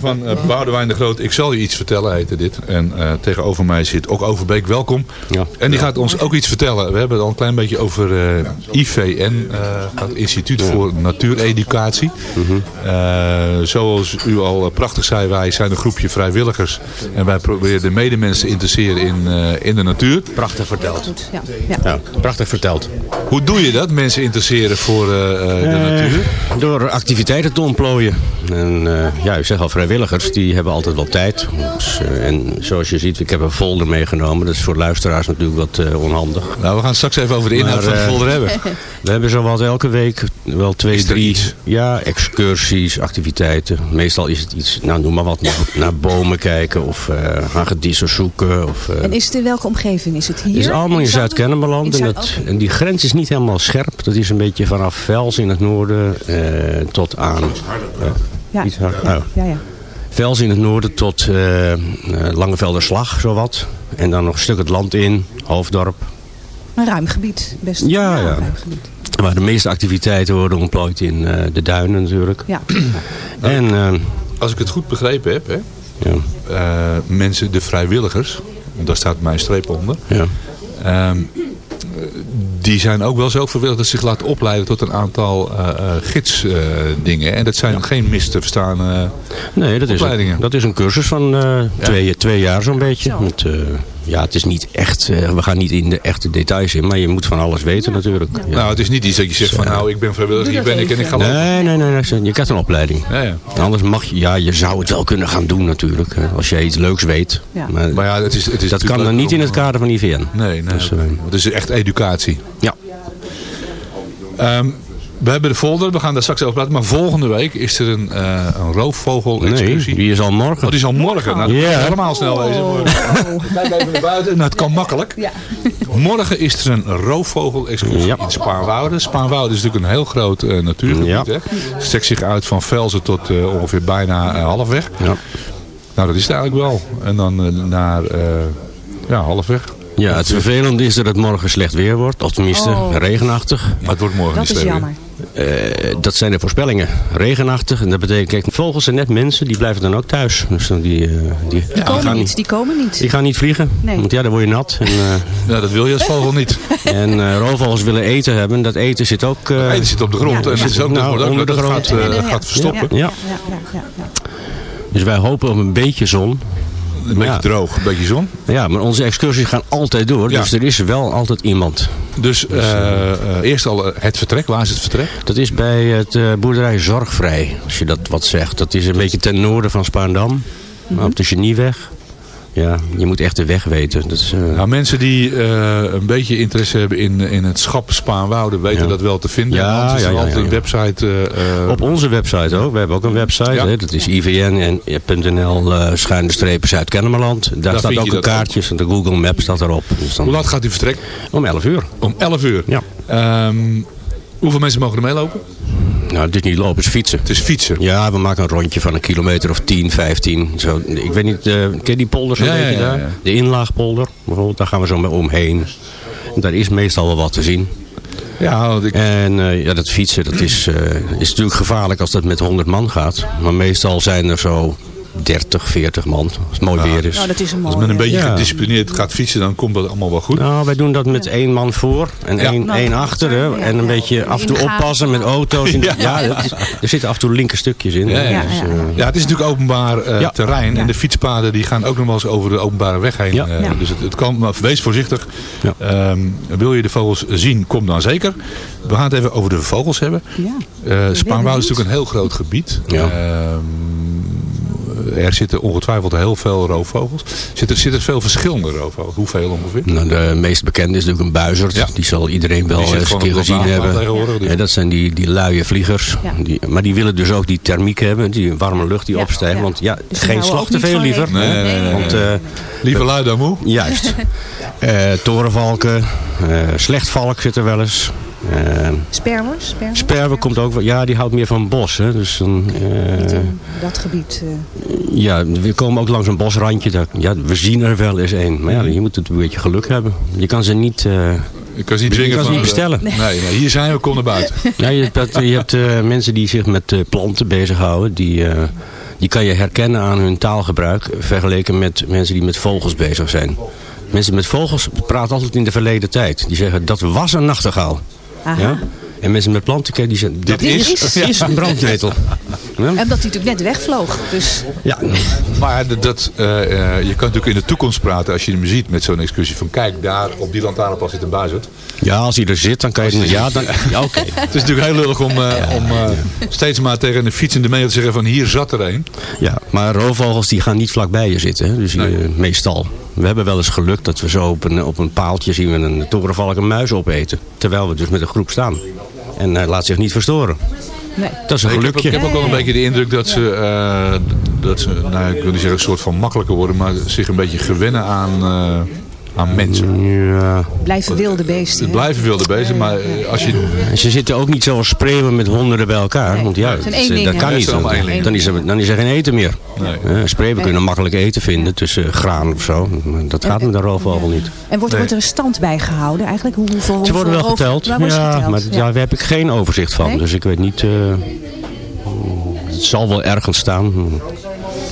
van uh, Boudewijn de Groot. Ik zal je iets vertellen, heette dit. En eh, tegenover mij zit ook Overbeek, welkom. En die gaat ons ook iets vertellen. We hebben het al een klein beetje over eh, IVN, eh, het Instituut voor Natuureducatie. Eh, zoals u al prachtig zei, wij zijn een groepje vrijwilligers. En wij proberen de medemensen te interesseren in, eh, in de natuur. Prachtig verteld. Goed, ja. ja. Ja, prachtig verteld. Hoe doe je dat, mensen interesseren voor eh, eh, de natuur? Door activiteiten te ontplooien. En eh, ja, ik zeg al, vrijwilligers die hebben altijd wel tijd. Dus, eh, en zoals je ziet, ik heb een folder meegenomen. Dat is voor luisteraars natuurlijk wat eh, onhandig. Nou, we gaan straks even over de inhoud Maar, van de eh, folder hebben. *laughs* We hebben zowat elke week wel twee, drie iets? ja, excursies, activiteiten. Meestal is het iets, nou noem maar wat, naar, naar bomen kijken of eh hagedissen zoeken. Of, eh, En is het in welke omgeving? Is het hier? het is allemaal in Zuid-Kennemerland. En, en die grens is niet helemaal scherp. Dat is een beetje vanaf Vels in het noorden eh, tot aan... Ja. iets hard- oh. Ja, ja. Vels in het noorden tot eh eh, Langevelderslag, zowat. En dan nog een stuk het land in, Hoofddorp. Een ruim gebied. Best Ja, ja. een ruim gebied. Waar de meeste activiteiten worden ontplooid in eh, de duinen natuurlijk. Ja. *clears throat* En, eh, Als ik het goed begrepen heb, hè, ja. eh, mensen, de vrijwilligers, daar staat mijn streep onder, Ja. ehm, die zijn ook wel zo verwilligd dat ze zich laten opleiden tot een aantal uh, gidsdingen. en dat zijn geen mis te verstaan uh, Nee, dat is, opleidingen. een, dat is een cursus van uh, twee, twee jaar zo'n beetje. Met, uh, ja, het is niet echt, uh, we gaan niet in de echte details in, maar je moet van alles weten natuurlijk. Ja. Nou, het is niet iets dat je zegt van nou, ik ben vrijwilliger, hier ben ik en ik ga lopen. Nee, nee, nee, nee, je krijgt een opleiding. Ja, ja. Anders mag je, ja, je zou het wel kunnen gaan doen natuurlijk, als je iets leuks weet. Ja. Maar, maar ja, het is, het is dat kan dan niet in het kader van IVN. Nee, nee. Dus, het is echt educatie. Ja. Um, we hebben de folder, we gaan daar straks over praten. Maar volgende week is er een, uh, een roofvogel-excursie. Nee, die is al morgen. Oh, die is al morgen. Nou, dat helemaal snel wezen. Oh. *laughs* Kijk even naar buiten. Nou, het kan makkelijk. Ja. Morgen is er een roofvogel-excursie Ja. in Spaarnwoude. Spaarnwoude is natuurlijk een heel groot uh, natuurgebied. Ja. Hè? Strekt zich uit van Velzen tot uh, ongeveer bijna uh, halfweg. Ja. Nou, dat is het eigenlijk wel. En dan uh, naar ja, halfweg. Ja, het vervelende is dat het morgen slecht weer wordt. Of tenminste, Oh. regenachtig. Maar het wordt morgen Dat niet is slecht weer. Eh, dat zijn de voorspellingen. Regenachtig. En dat betekent, kijk, vogels zijn net mensen. Die blijven dan ook thuis. Dus dan die, eh, die, Die komen gaan niet, die komen niet. Die gaan niet vliegen. Nee. Want ja, dan word je nat. En, eh, *laughs* Ja, dat wil je als vogel niet. *laughs* en eh, roofvogels willen eten hebben. Dat eten zit ook... eh, Eten zit op de grond Ja. en dat, is ook, Nou, dat, onder de dat grond. gaat, eh, Ja, ja, gaat verstoppen. ja. Ja, ja, ja, ja. Dus wij hopen op een beetje zon. Een beetje Ja. droog, een beetje zon. Ja, maar onze excursies gaan altijd door. Ja. Dus er is wel altijd iemand. Dus eh, eh, eerst al eh, het vertrek. Waar is het vertrek? Dat is bij het eh, boerderij Zorgvrij, als je dat wat zegt. Dat is een beetje ten noorden van Spaarndam, op de Genieweg. Ja, je moet echt de weg weten. Dat is, eh, Nou, mensen die eh, een beetje interesse hebben in, in het schap Spaanwouden weten Ja. dat wel te vinden. Ja, is ja, ja, altijd een website. eh, op onze website ook. We hebben ook een website. Ja. Hè? Dat is ivn.nl schuine strepen Zuid-Kennemerland. Daar, Daar staat ook een kaartje. De Google Maps staat erop. Dus dan hoe laat gaat u vertrekken? Om 11 uur. Om 11 uur. Ja. Ehm, hoeveel mensen mogen er meelopen? Nou, het is niet lopen, het is fietsen. Het is fietsen. Ja, we maken een rondje van een kilometer of 10, 15. Zo, ik weet niet, uh, ken je die polder Ja, ja, beetje ja, daar? ja. De inlaagpolder bijvoorbeeld, daar gaan we zo mee omheen. En daar is meestal wel wat te zien. Ja, ik, En uh, ja, dat fietsen, dat is, uh, is natuurlijk gevaarlijk als dat met 100 man gaat. Maar meestal zijn er zo 30, 40 man, als het mooi Ja. weer is. Nou, dat is een als men een beetje Ja. gedisciplineerd gaat fietsen, dan komt dat allemaal wel goed. Nou, wij doen dat met één man voor en Ja. één, Nou, één achter. Hè. ja, En een ja. beetje af en toe oppassen met auto's. In de- *laughs* Ja. ja, dat is- er zitten af en toe linker stukjes in. Ja, ja, ja. Dus, eh, Ja, het is natuurlijk openbaar eh, Ja. terrein. En de fietspaden die gaan ook nog wel eens over de openbare weg heen. Ja. Eh, Ja. Dus het, het kan, maar wees voorzichtig. Ja. Ehm, wil je de vogels zien, kom dan zeker. We gaan het even over de vogels hebben. Ja. Uh, Spaanwoud is natuurlijk een heel groot gebied. Ja. Ehm, er zitten ongetwijfeld heel veel roofvogels. Zit er, zit er veel verschillende roofvogels? Hoeveel ongeveer? Nou, de meest bekende is natuurlijk een buizerd. Ja. Die zal iedereen wel eens een keer gezien hebben. dus. Ja, dat zijn die, die luie vliegers. Ja. Die, maar die willen dus ook die thermiek hebben. Die warme lucht die Ja. opstijgt. Ja. Want ja, Dus geen slag te veel liever. Nee, nee, nee, nee. Want, eh, Liever lui dan moe? juist. *laughs* Eh, torenvalken. eh, slechtvalk zit er wel eens. Eh, Sperwers? Sperwers? sperwer komt ook wel. Ja, die houdt meer van bos. Hè. Dus dan, eh, dat gebied. eh. ja, we komen ook langs een bosrandje. Daar, ja, we zien er wel eens een. Maar ja, je moet het een beetje geluk hebben. Je kan ze niet... eh, Ik kan ze niet Je kan ze niet bestellen. Nee, nee, hier zijn we, kom naar buiten. *laughs* Ja, je dat- je hebt eh, mensen die zich met eh, planten bezighouden. Die, eh, die kan je herkennen aan hun taalgebruik. Vergeleken met mensen die met vogels bezig zijn. Mensen met vogels praten altijd in de verleden tijd. Die zeggen, dat was een nachtegaal. Aha. Ja? En mensen met planten, kijk, die zeggen, dat Dit is, is- *laughs* is, een brandnetel. Ja? En omdat hij natuurlijk net wegvloog. Dus Ja. Maar dat, dat, eh, eh, je kan natuurlijk in de toekomst praten als je hem ziet met zo'n excursie. Van kijk, daar op die lantaarnpaal zit een buizerd. ja, als hij er zit, dan kan je... Ja, dan, ja oké. *laughs* Het is natuurlijk heel lullig om, eh, om eh, steeds maar tegen een fietsende mee te zeggen van hier zat er een. Ja, maar roofvogels die gaan niet vlakbij je zitten. Hè? Dus Nee. je- meestal. We hebben wel eens geluk dat we zo op een, op een paaltje zien we een torenvalk een muis opeten. Terwijl we dus met een groep staan. En hij laat zich niet verstoren. nee. Dat is een Ik heb, ook- gelukje. ik heb ook wel een beetje de indruk dat ze, eh, dat ze nou, ik wil niet zeggen een soort van makkelijker worden, maar zich een beetje gewennen aan, eh, aan mensen. Ja. Blijven wilde beesten. Het hè? blijven wilde bezig, maar als je... En ze zitten ook niet zoals spreeuwen met honderden bij elkaar. Nee. Want ja, dat, één ding, dat hè? kan Ja, niet. Dan, dan, is er, dan is er geen eten meer. Nee. Spreeuwen kunnen makkelijk eten vinden tussen graan of zo. Maar dat gaat met een roofvogel niet. En wordt, Nee. wordt er een stand bijgehouden eigenlijk? Hoe- Hoeveel, Ze worden wel geteld. Ja, geteld? maar Ja. daar heb ik geen overzicht van. Nee? Dus ik weet niet... eh, het zal wel ergens staan.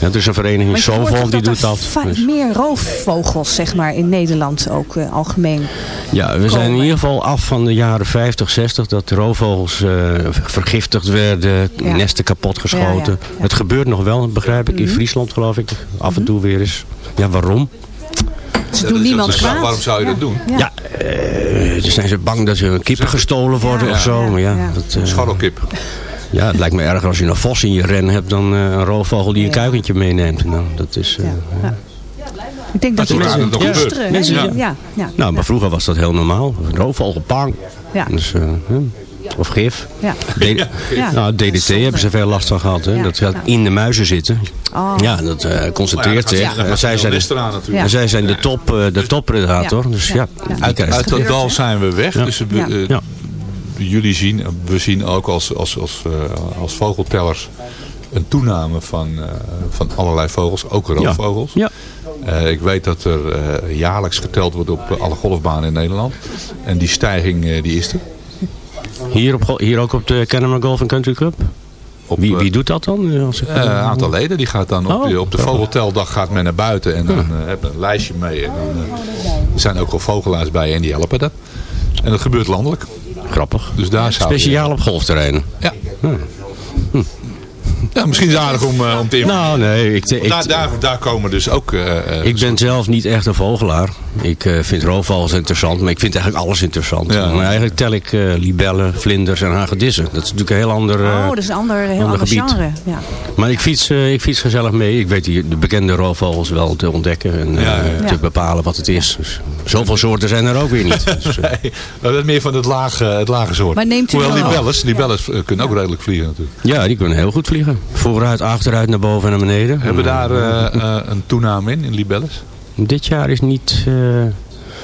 Ja, er is een vereniging toch die dat doet er dat. va- Dus- meer roofvogels, zeg maar, in Nederland ook eh, algemeen. Ja, we zijn in ieder geval af van de jaren 50, 60 dat roofvogels eh, vergiftigd werden, Ja. nesten kapot geschoten. Ja, ja, ja. Het gebeurt nog wel, begrijp ik, in Mhm. Friesland geloof ik, af en toe weer eens. Ja, waarom? Ze doen niemand kwaad. waarom zou je dat doen? Ja, dan zijn ze bang dat hun kippen gestolen worden Ja. of zo. Maar ja, Ja. Dat, eh, Scharrelkip. Ja, het lijkt me erger als je een vos in je ren hebt dan eh, een roofvogel die een kuikentje meeneemt. Nou, dat is... eh, Ja. Ik denk dat Dat je koesteren, hè? Mensen- ja. ja. Ja, ja. Nou, maar vroeger was dat heel normaal. Een roofvogel, pang. Ja. Dus, eh, of gif. Ja. Ja. *laughs* Nou, DDT hebben ze veel last van gehad. Hè? Ja. Dat gaat Ja. in de muizen zitten. Oh. Ja, dat eh, ja, concentreert zich. gaat zij zijn, en zij zijn de, top, eh, de toppredator. Ja. Dus Ja. ja, Ja. Uit, uit dat dal zijn we weg. Ja. Dus we, Ja. Ja. Jullie zien, we zien ook als, als, als, eh, als vogeltellers een toename van, eh, van allerlei vogels, ook roofvogels. Ja. Eh, ik weet dat er jaarlijks geteld wordt op alle golfbanen in Nederland. En die stijging die is er. Hier, op, hier ook op de Kennemer Golf Country Club? Op, Wie, wie doet dat dan? Als ik, een aantal leden. Die gaat dan op, Oh. de, op de vogelteldag gaat men naar buiten en dan hebben een lijstje mee. En dan, er zijn ook wel vogelaars bij en die helpen dat. En dat gebeurt landelijk. Grappig. Dus daar zou je- Speciaal op golfterreinen. Ja. Hm. ja, misschien is het aardig om, eh, om te informeren. Nou, nee. Ik, ik, daar, daar, daar komen dus ook... eh, eh, Ik ben zelf niet echt een vogelaar. Ik eh, vind roofvogels interessant, maar ik vind eigenlijk alles interessant. Ja. Maar eigenlijk tel ik eh, libellen, vlinders en hagedissen. Dat is natuurlijk een heel ander, eh, Oh, dat is een ander, heel ander ander gebied. genre. Ja. Maar ik fiets, eh, ik fiets gezellig mee. Ik weet die, de bekende roofvogels wel te ontdekken en eh, Ja, ja, ja. te bepalen wat het is. Dus, zoveel soorten zijn er ook weer niet. *laughs* Dus, eh, Nee, maar dat is meer van het lage, het lage soort. Maar neemt u Hoewel dan- libelles, libelles eh, kunnen ook redelijk vliegen natuurlijk. ja, die kunnen heel goed vliegen. Vooruit, achteruit, naar boven en naar beneden. Hebben we daar eh, eh, een toename in, in libelles? Dit jaar is niet, eh,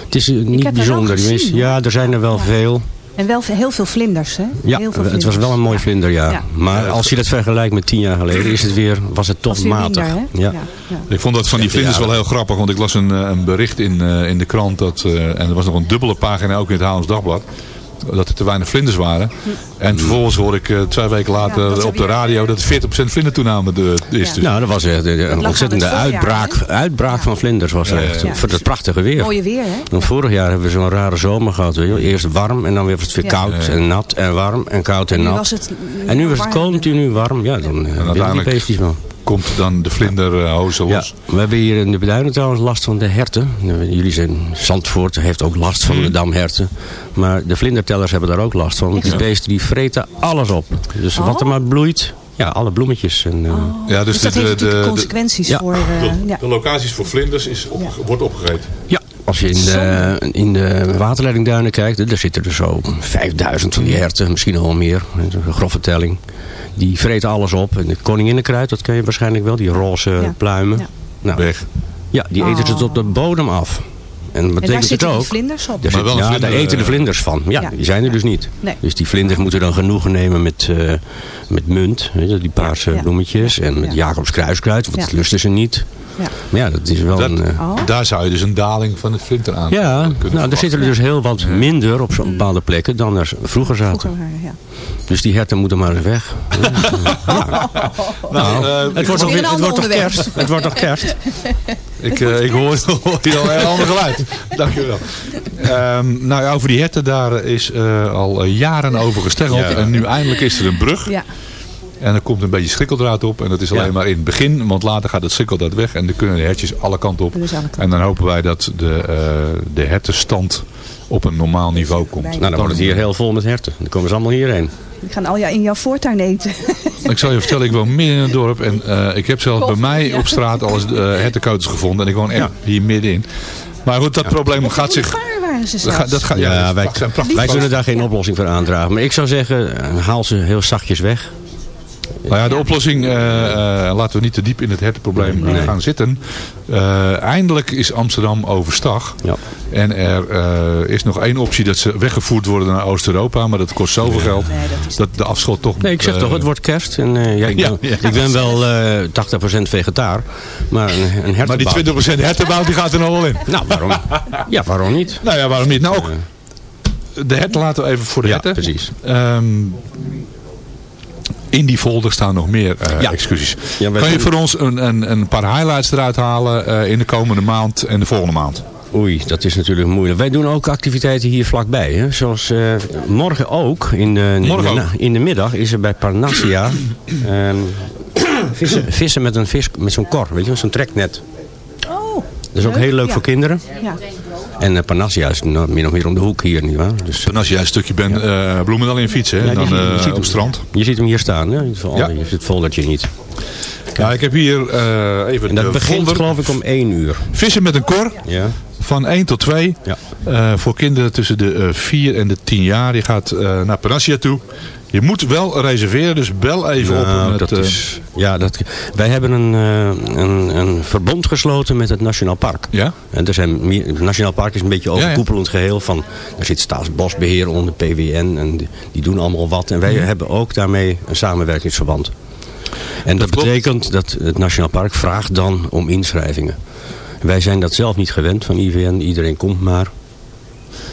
het is niet er bijzonder. ja, er zijn er wel veel. En wel heel veel vlinders, hè? Ja, heel veel het was vlinders. wel een mooi vlinderjaar. Ja. Maar als je dat vergelijkt met tien jaar geleden, is het weer, was het toch matig. minder, ja. ja. Ik vond dat van die vlinders wel heel grappig, want ik las een, eh, een bericht in, eh, in de krant dat, eh, en er was nog een dubbele pagina ook in het Haarlems Dagblad, dat er te weinig vlinders waren. En vervolgens hoor ik eh, twee weken later dat op de radio dat het 40% vlindertoename de, is. Ja. Dus. Nou, dat was echt een aan ontzettende uitbraak, uitbraak van vlinders was er echt. ja. Voor dat prachtige weer. Mooie weer, hè? Want vorig jaar hebben we zo'n rare zomer gehad. Weet je. Eerst warm en dan weer was het weer koud en nat en warm en koud en Nu nat. was het en nu was het continu warm. Ja, dan uh, die uiteindelijk- beestjes wel. Komt dan de vlinderhozen Ja, los. we hebben hier in de beduinen trouwens last van de herten. Jullie zijn, Zandvoort heeft ook last van de damherten. Maar de vlindertellers hebben daar ook last van. Want die beesten die vreten alles op. Dus wat er maar bloeit, ja, alle bloemetjes. En, eh, Ja, Dus, dat heeft natuurlijk consequenties ja. voor... eh, ja. de locaties voor vlinders is wordt opgegeten. Ja, als je in de, in de waterleidingduinen kijkt, daar zitten er zo 5000 van die herten, misschien nog wel meer. Dat is Een grove telling. Die vreten alles op. En de koninginnenkruid, dat ken je waarschijnlijk wel, die roze Ja. pluimen. Ja. Nou, Weg. ja, die eten ze Oh. tot de bodem af. En wat En daar betekent het zitten ook? vlinders op. Daar zit- ja, vlinder, daar eten de eh, vlinders van. Ja, Ja. die zijn er dus niet. Nee. Dus die vlinders moeten dan genoegen nemen met, eh, met munt, weet je, die paarse Ja. bloemetjes. En met Ja. Jacobs kruiskruid, want Ja. dat lusten ze niet. Ja. Maar ja, dat is wel Dat, een... eh, Oh. Daar zou je dus een daling van het vlinder aan ja, kunnen nou, er zitten er dus heel wat minder op zo'n bepaalde plekken dan er vroeger zaten. Vroeger waren, ja. Dus die herten moeten maar eens weg. *laughs* Ja. Nou, eh, het wordt toch het wordt toch kerst? Het wordt toch kerst? *laughs* Ik, eh, ik hoor, *laughs* hoor hier al een ander geluid. Dankjewel. Ehm nou ja, over die herten, daar is eh, al eh, jaren over gesteggeld. Ja. En nu eindelijk is er een brug. Ja. En er komt een beetje schrikkeldraad op. En dat is alleen Ja. maar in het begin. Want later gaat het schrikkeldraad weg. En dan kunnen de hertjes alle kanten op. Dus alle kanten. En dan hopen wij dat de, eh, de hertenstand op een normaal niveau komt. Nou, dan wordt het hier heel vol met herten. Dan komen ze allemaal hierheen. Die gaan al ja, in jouw voortuin eten. Ik zal je vertellen, ik woon midden in het dorp. En eh, ik heb zelfs bij mij op straat al eens uh, gevonden. En ik woon echt Ja. hier middenin. Maar goed, dat probleem gaat zich... Waar waren ze Dat gaat, Ja, ja, wij, wij kunnen daar geen oplossing voor aandragen. Maar ik zou zeggen, haal ze heel zachtjes weg. Nou ja, de oplossing, eh, eh, laten we niet te diep in het hertenprobleem Nee. gaan zitten. Eh, eindelijk is Amsterdam overstag. Ja. En er eh, is nog één optie dat ze weggevoerd worden naar Oost-Europa. Maar dat kost zoveel geld. dat, de afschot toch... Nee, ik zeg toch, het wordt kerst. En, eh, ja, ik, *laughs* Ja, ben, ja. ik ben wel eh 80% vegetaar. Maar een, een Maar die hertenbouw- 20% hertenbouw die gaat er nog wel in. Nou, waarom? Ja, waarom niet? Nou ja, waarom niet? Nou ook, de herten laten we even voor de Ja, herten. precies. Ehm, In die folder staan nog meer eh, excursies. Ja, wij kan je voor ons een, een, een paar highlights eruit halen eh, in de komende maand en de volgende maand? Oei, dat is natuurlijk moeilijk. Wij doen ook activiteiten hier vlakbij. Hè? Zoals eh, morgen ook in, de, in, de, ook. in de middag is er bij Parnassia ehm, vissen, *coughs* vissen met, een vis, met zo'n kor, weet je, zo'n treknet. Oh, Dat is ook heel leuk ja. voor kinderen. Ja. En uh, Parnassia is nou, min of meer om de hoek hier, nietwaar? Dus, En als jij een stukje bent, eh Bloemendaal in fietsen, hè, Ja, dan je eh, ziet op hem. strand. je ziet hem hier staan, hè? Ja. Je hebt het foldertje niet. Ja, ik heb hier eh, even En dat begint geloof ik om 1 uur. Vissen met een kor. Ja. Van 1 tot 2. Ja. Eh, voor kinderen tussen de 4 en de 10 jaar. Je gaat eh, naar Panassia toe. Je moet wel reserveren, dus bel even Nou, op. Met, dat eh, is, ja, dat, wij hebben een, eh, een, een verbond gesloten met het Nationaal Park. Ja? En er zijn het Nationaal Park is een beetje Ja, ja. overkoepelend geheel. Van, er zit Staatsbosbeheer onder, PWN. En die, die doen allemaal wat. En wij Mhm. hebben ook daarmee een samenwerkingsverband. En dat, klopt. betekent dat het Nationaal Park vraagt dan om inschrijvingen. Wij zijn dat zelf niet gewend van IVN. Iedereen komt maar.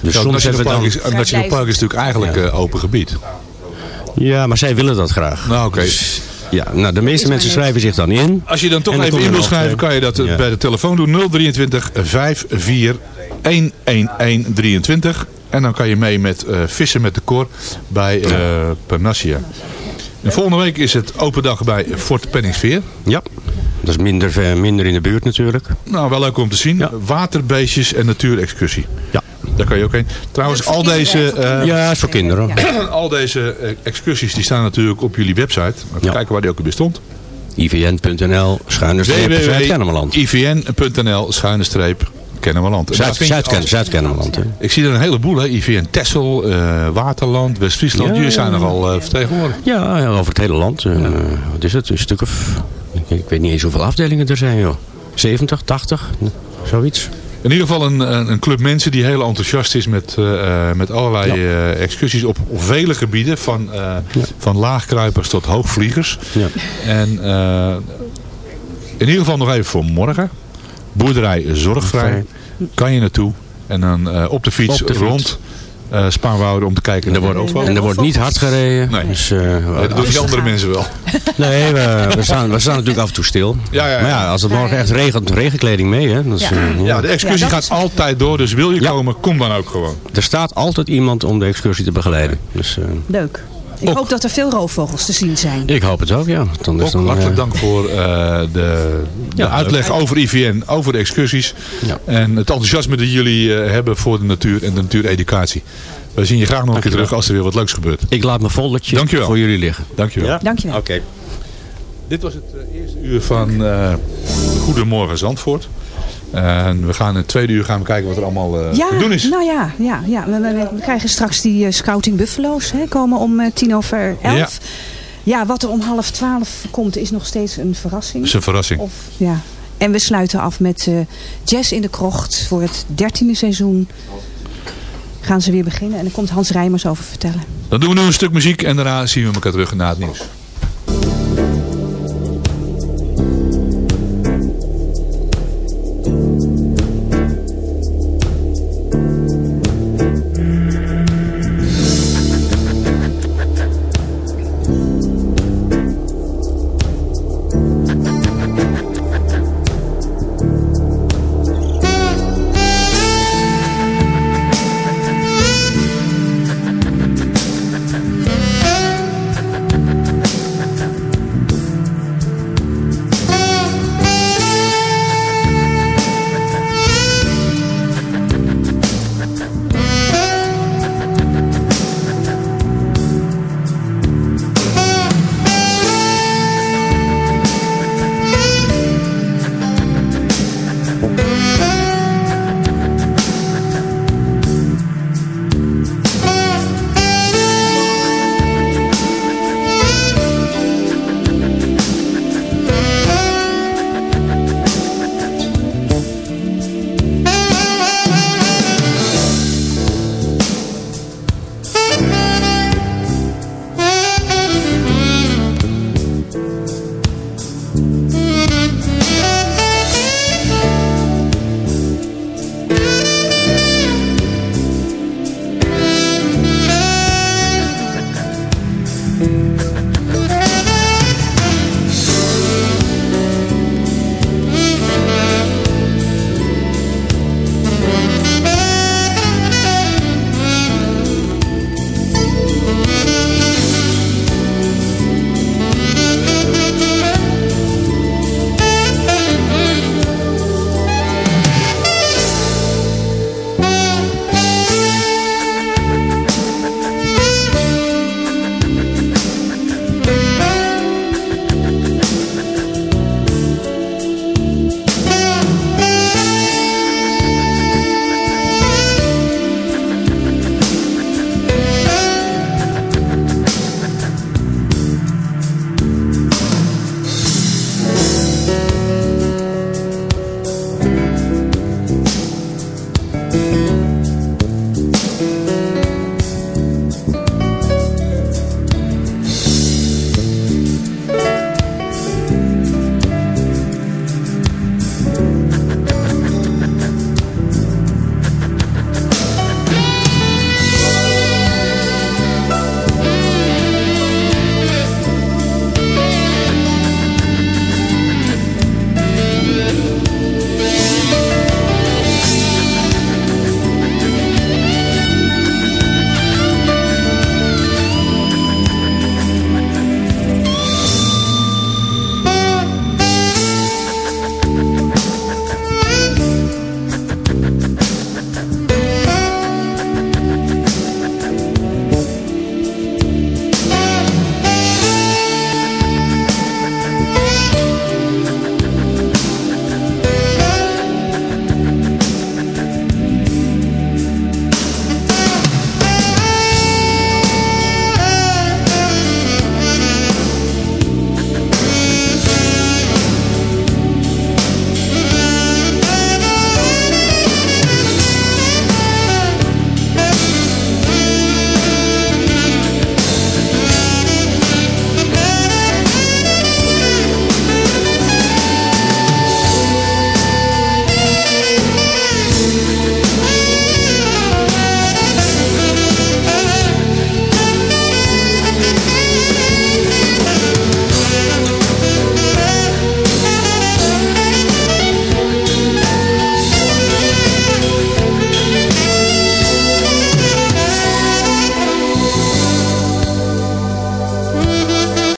Dus ja, het soms Nationaal hebben we Park, dan... is, het Nationaal Park is natuurlijk eigenlijk Ja. eh, open gebied. Ja, maar zij willen dat graag. Nou, oké. Dus, ja, nou, de meeste mensen schrijven zich dan in. Als je dan toch dan even in wil schrijven, eh, kan je dat eh, ja. bij de telefoon doen. 023 54 11123. En dan kan je mee met eh, vissen met de kor bij eh Panassia. En volgende week is het open dag bij Fort Penningsveer. Ja, dat is minder, ver- minder in de buurt natuurlijk. Nou, wel leuk om te zien. Waterbeestjes en natuurexcursie. Ja. Daar kan je ook heen. Trouwens, al deze, eh, ja, is voor kinderen. *clears throat* al deze eh, excursies die staan natuurlijk op jullie website. Even kijken waar die ook weer bestond. IVN.nl, schuine streep, Zuid-Kennemerland. www.ivn.nl schuine streep Kennemerland. Zuid-. Zuid-Kennemerland. Ik zie er een heleboel. Hè. IVN Texel, eh, Waterland, West-Friesland. Ja, Jullie zijn nogal uh, vertegenwoordigd. Ja, ja, over het hele land. Eh, wat is het? Een stuk of... Ik, weet niet eens hoeveel afdelingen er zijn, joh. 70, 80, zoiets. In ieder geval een, een club mensen die heel enthousiast is met, eh, eh, met allerlei eh, excursies op, op vele gebieden. Van, van laagkruipers tot hoogvliegers. Ja. En in ieder geval nog even voor morgen. Boerderij Zorgvrij. Kan je naartoe. En dan op de fiets Op de fiets. rond uh, Spaarwouden om te kijken En er wordt, roofvogel. en er wordt niet hard gereden. Nee. Dus, eh, Nee, dat doen die *laughs* andere mensen wel. Nee, we, we, staan, we staan natuurlijk af en toe stil. Ja, ja, ja. Maar ja, als het morgen echt regent, regenkleding mee. Hè? Dat is, Ja. eh, Ja, de excursie gaat altijd door. Dus wil je komen, kom dan ook gewoon. Er staat altijd iemand om de excursie te begeleiden. Dus, eh, Leuk. Ik hoop dat er veel roofvogels te zien zijn. ik hoop het ook, ja. Dan is dan, hartelijk eh, dank voor eh, de, de Ja, uitleg leuk. over IVN, over de excursies. Ja. En het enthousiasme dat jullie eh, hebben voor de natuur en de natuureducatie. We zien je graag nog een keer terug als er weer wat leuks gebeurt. Ik laat mijn Dankjewel. voor jullie liggen. Dankjewel. Ja? Dankjewel. Oké. Dit was het eerste uur van eh Goedemorgen Zandvoort. En we gaan in het tweede uur gaan we kijken wat er allemaal eh, Ja, te doen is. nou ja, ja, ja. We, we- we krijgen straks die eh, Scouting Buffalo's. Hè, komen om eh, tien over elf. Ja. Ja. wat er om half twaalf komt is nog steeds een verrassing. Dat is een verrassing. Of, ja. En we sluiten af met Jazz in de Krocht voor het dertiende seizoen. Gaan ze weer beginnen en daar komt Hans Rijmers over vertellen. Dan doen we nu een stuk muziek en daarna zien we elkaar terug na het nieuws.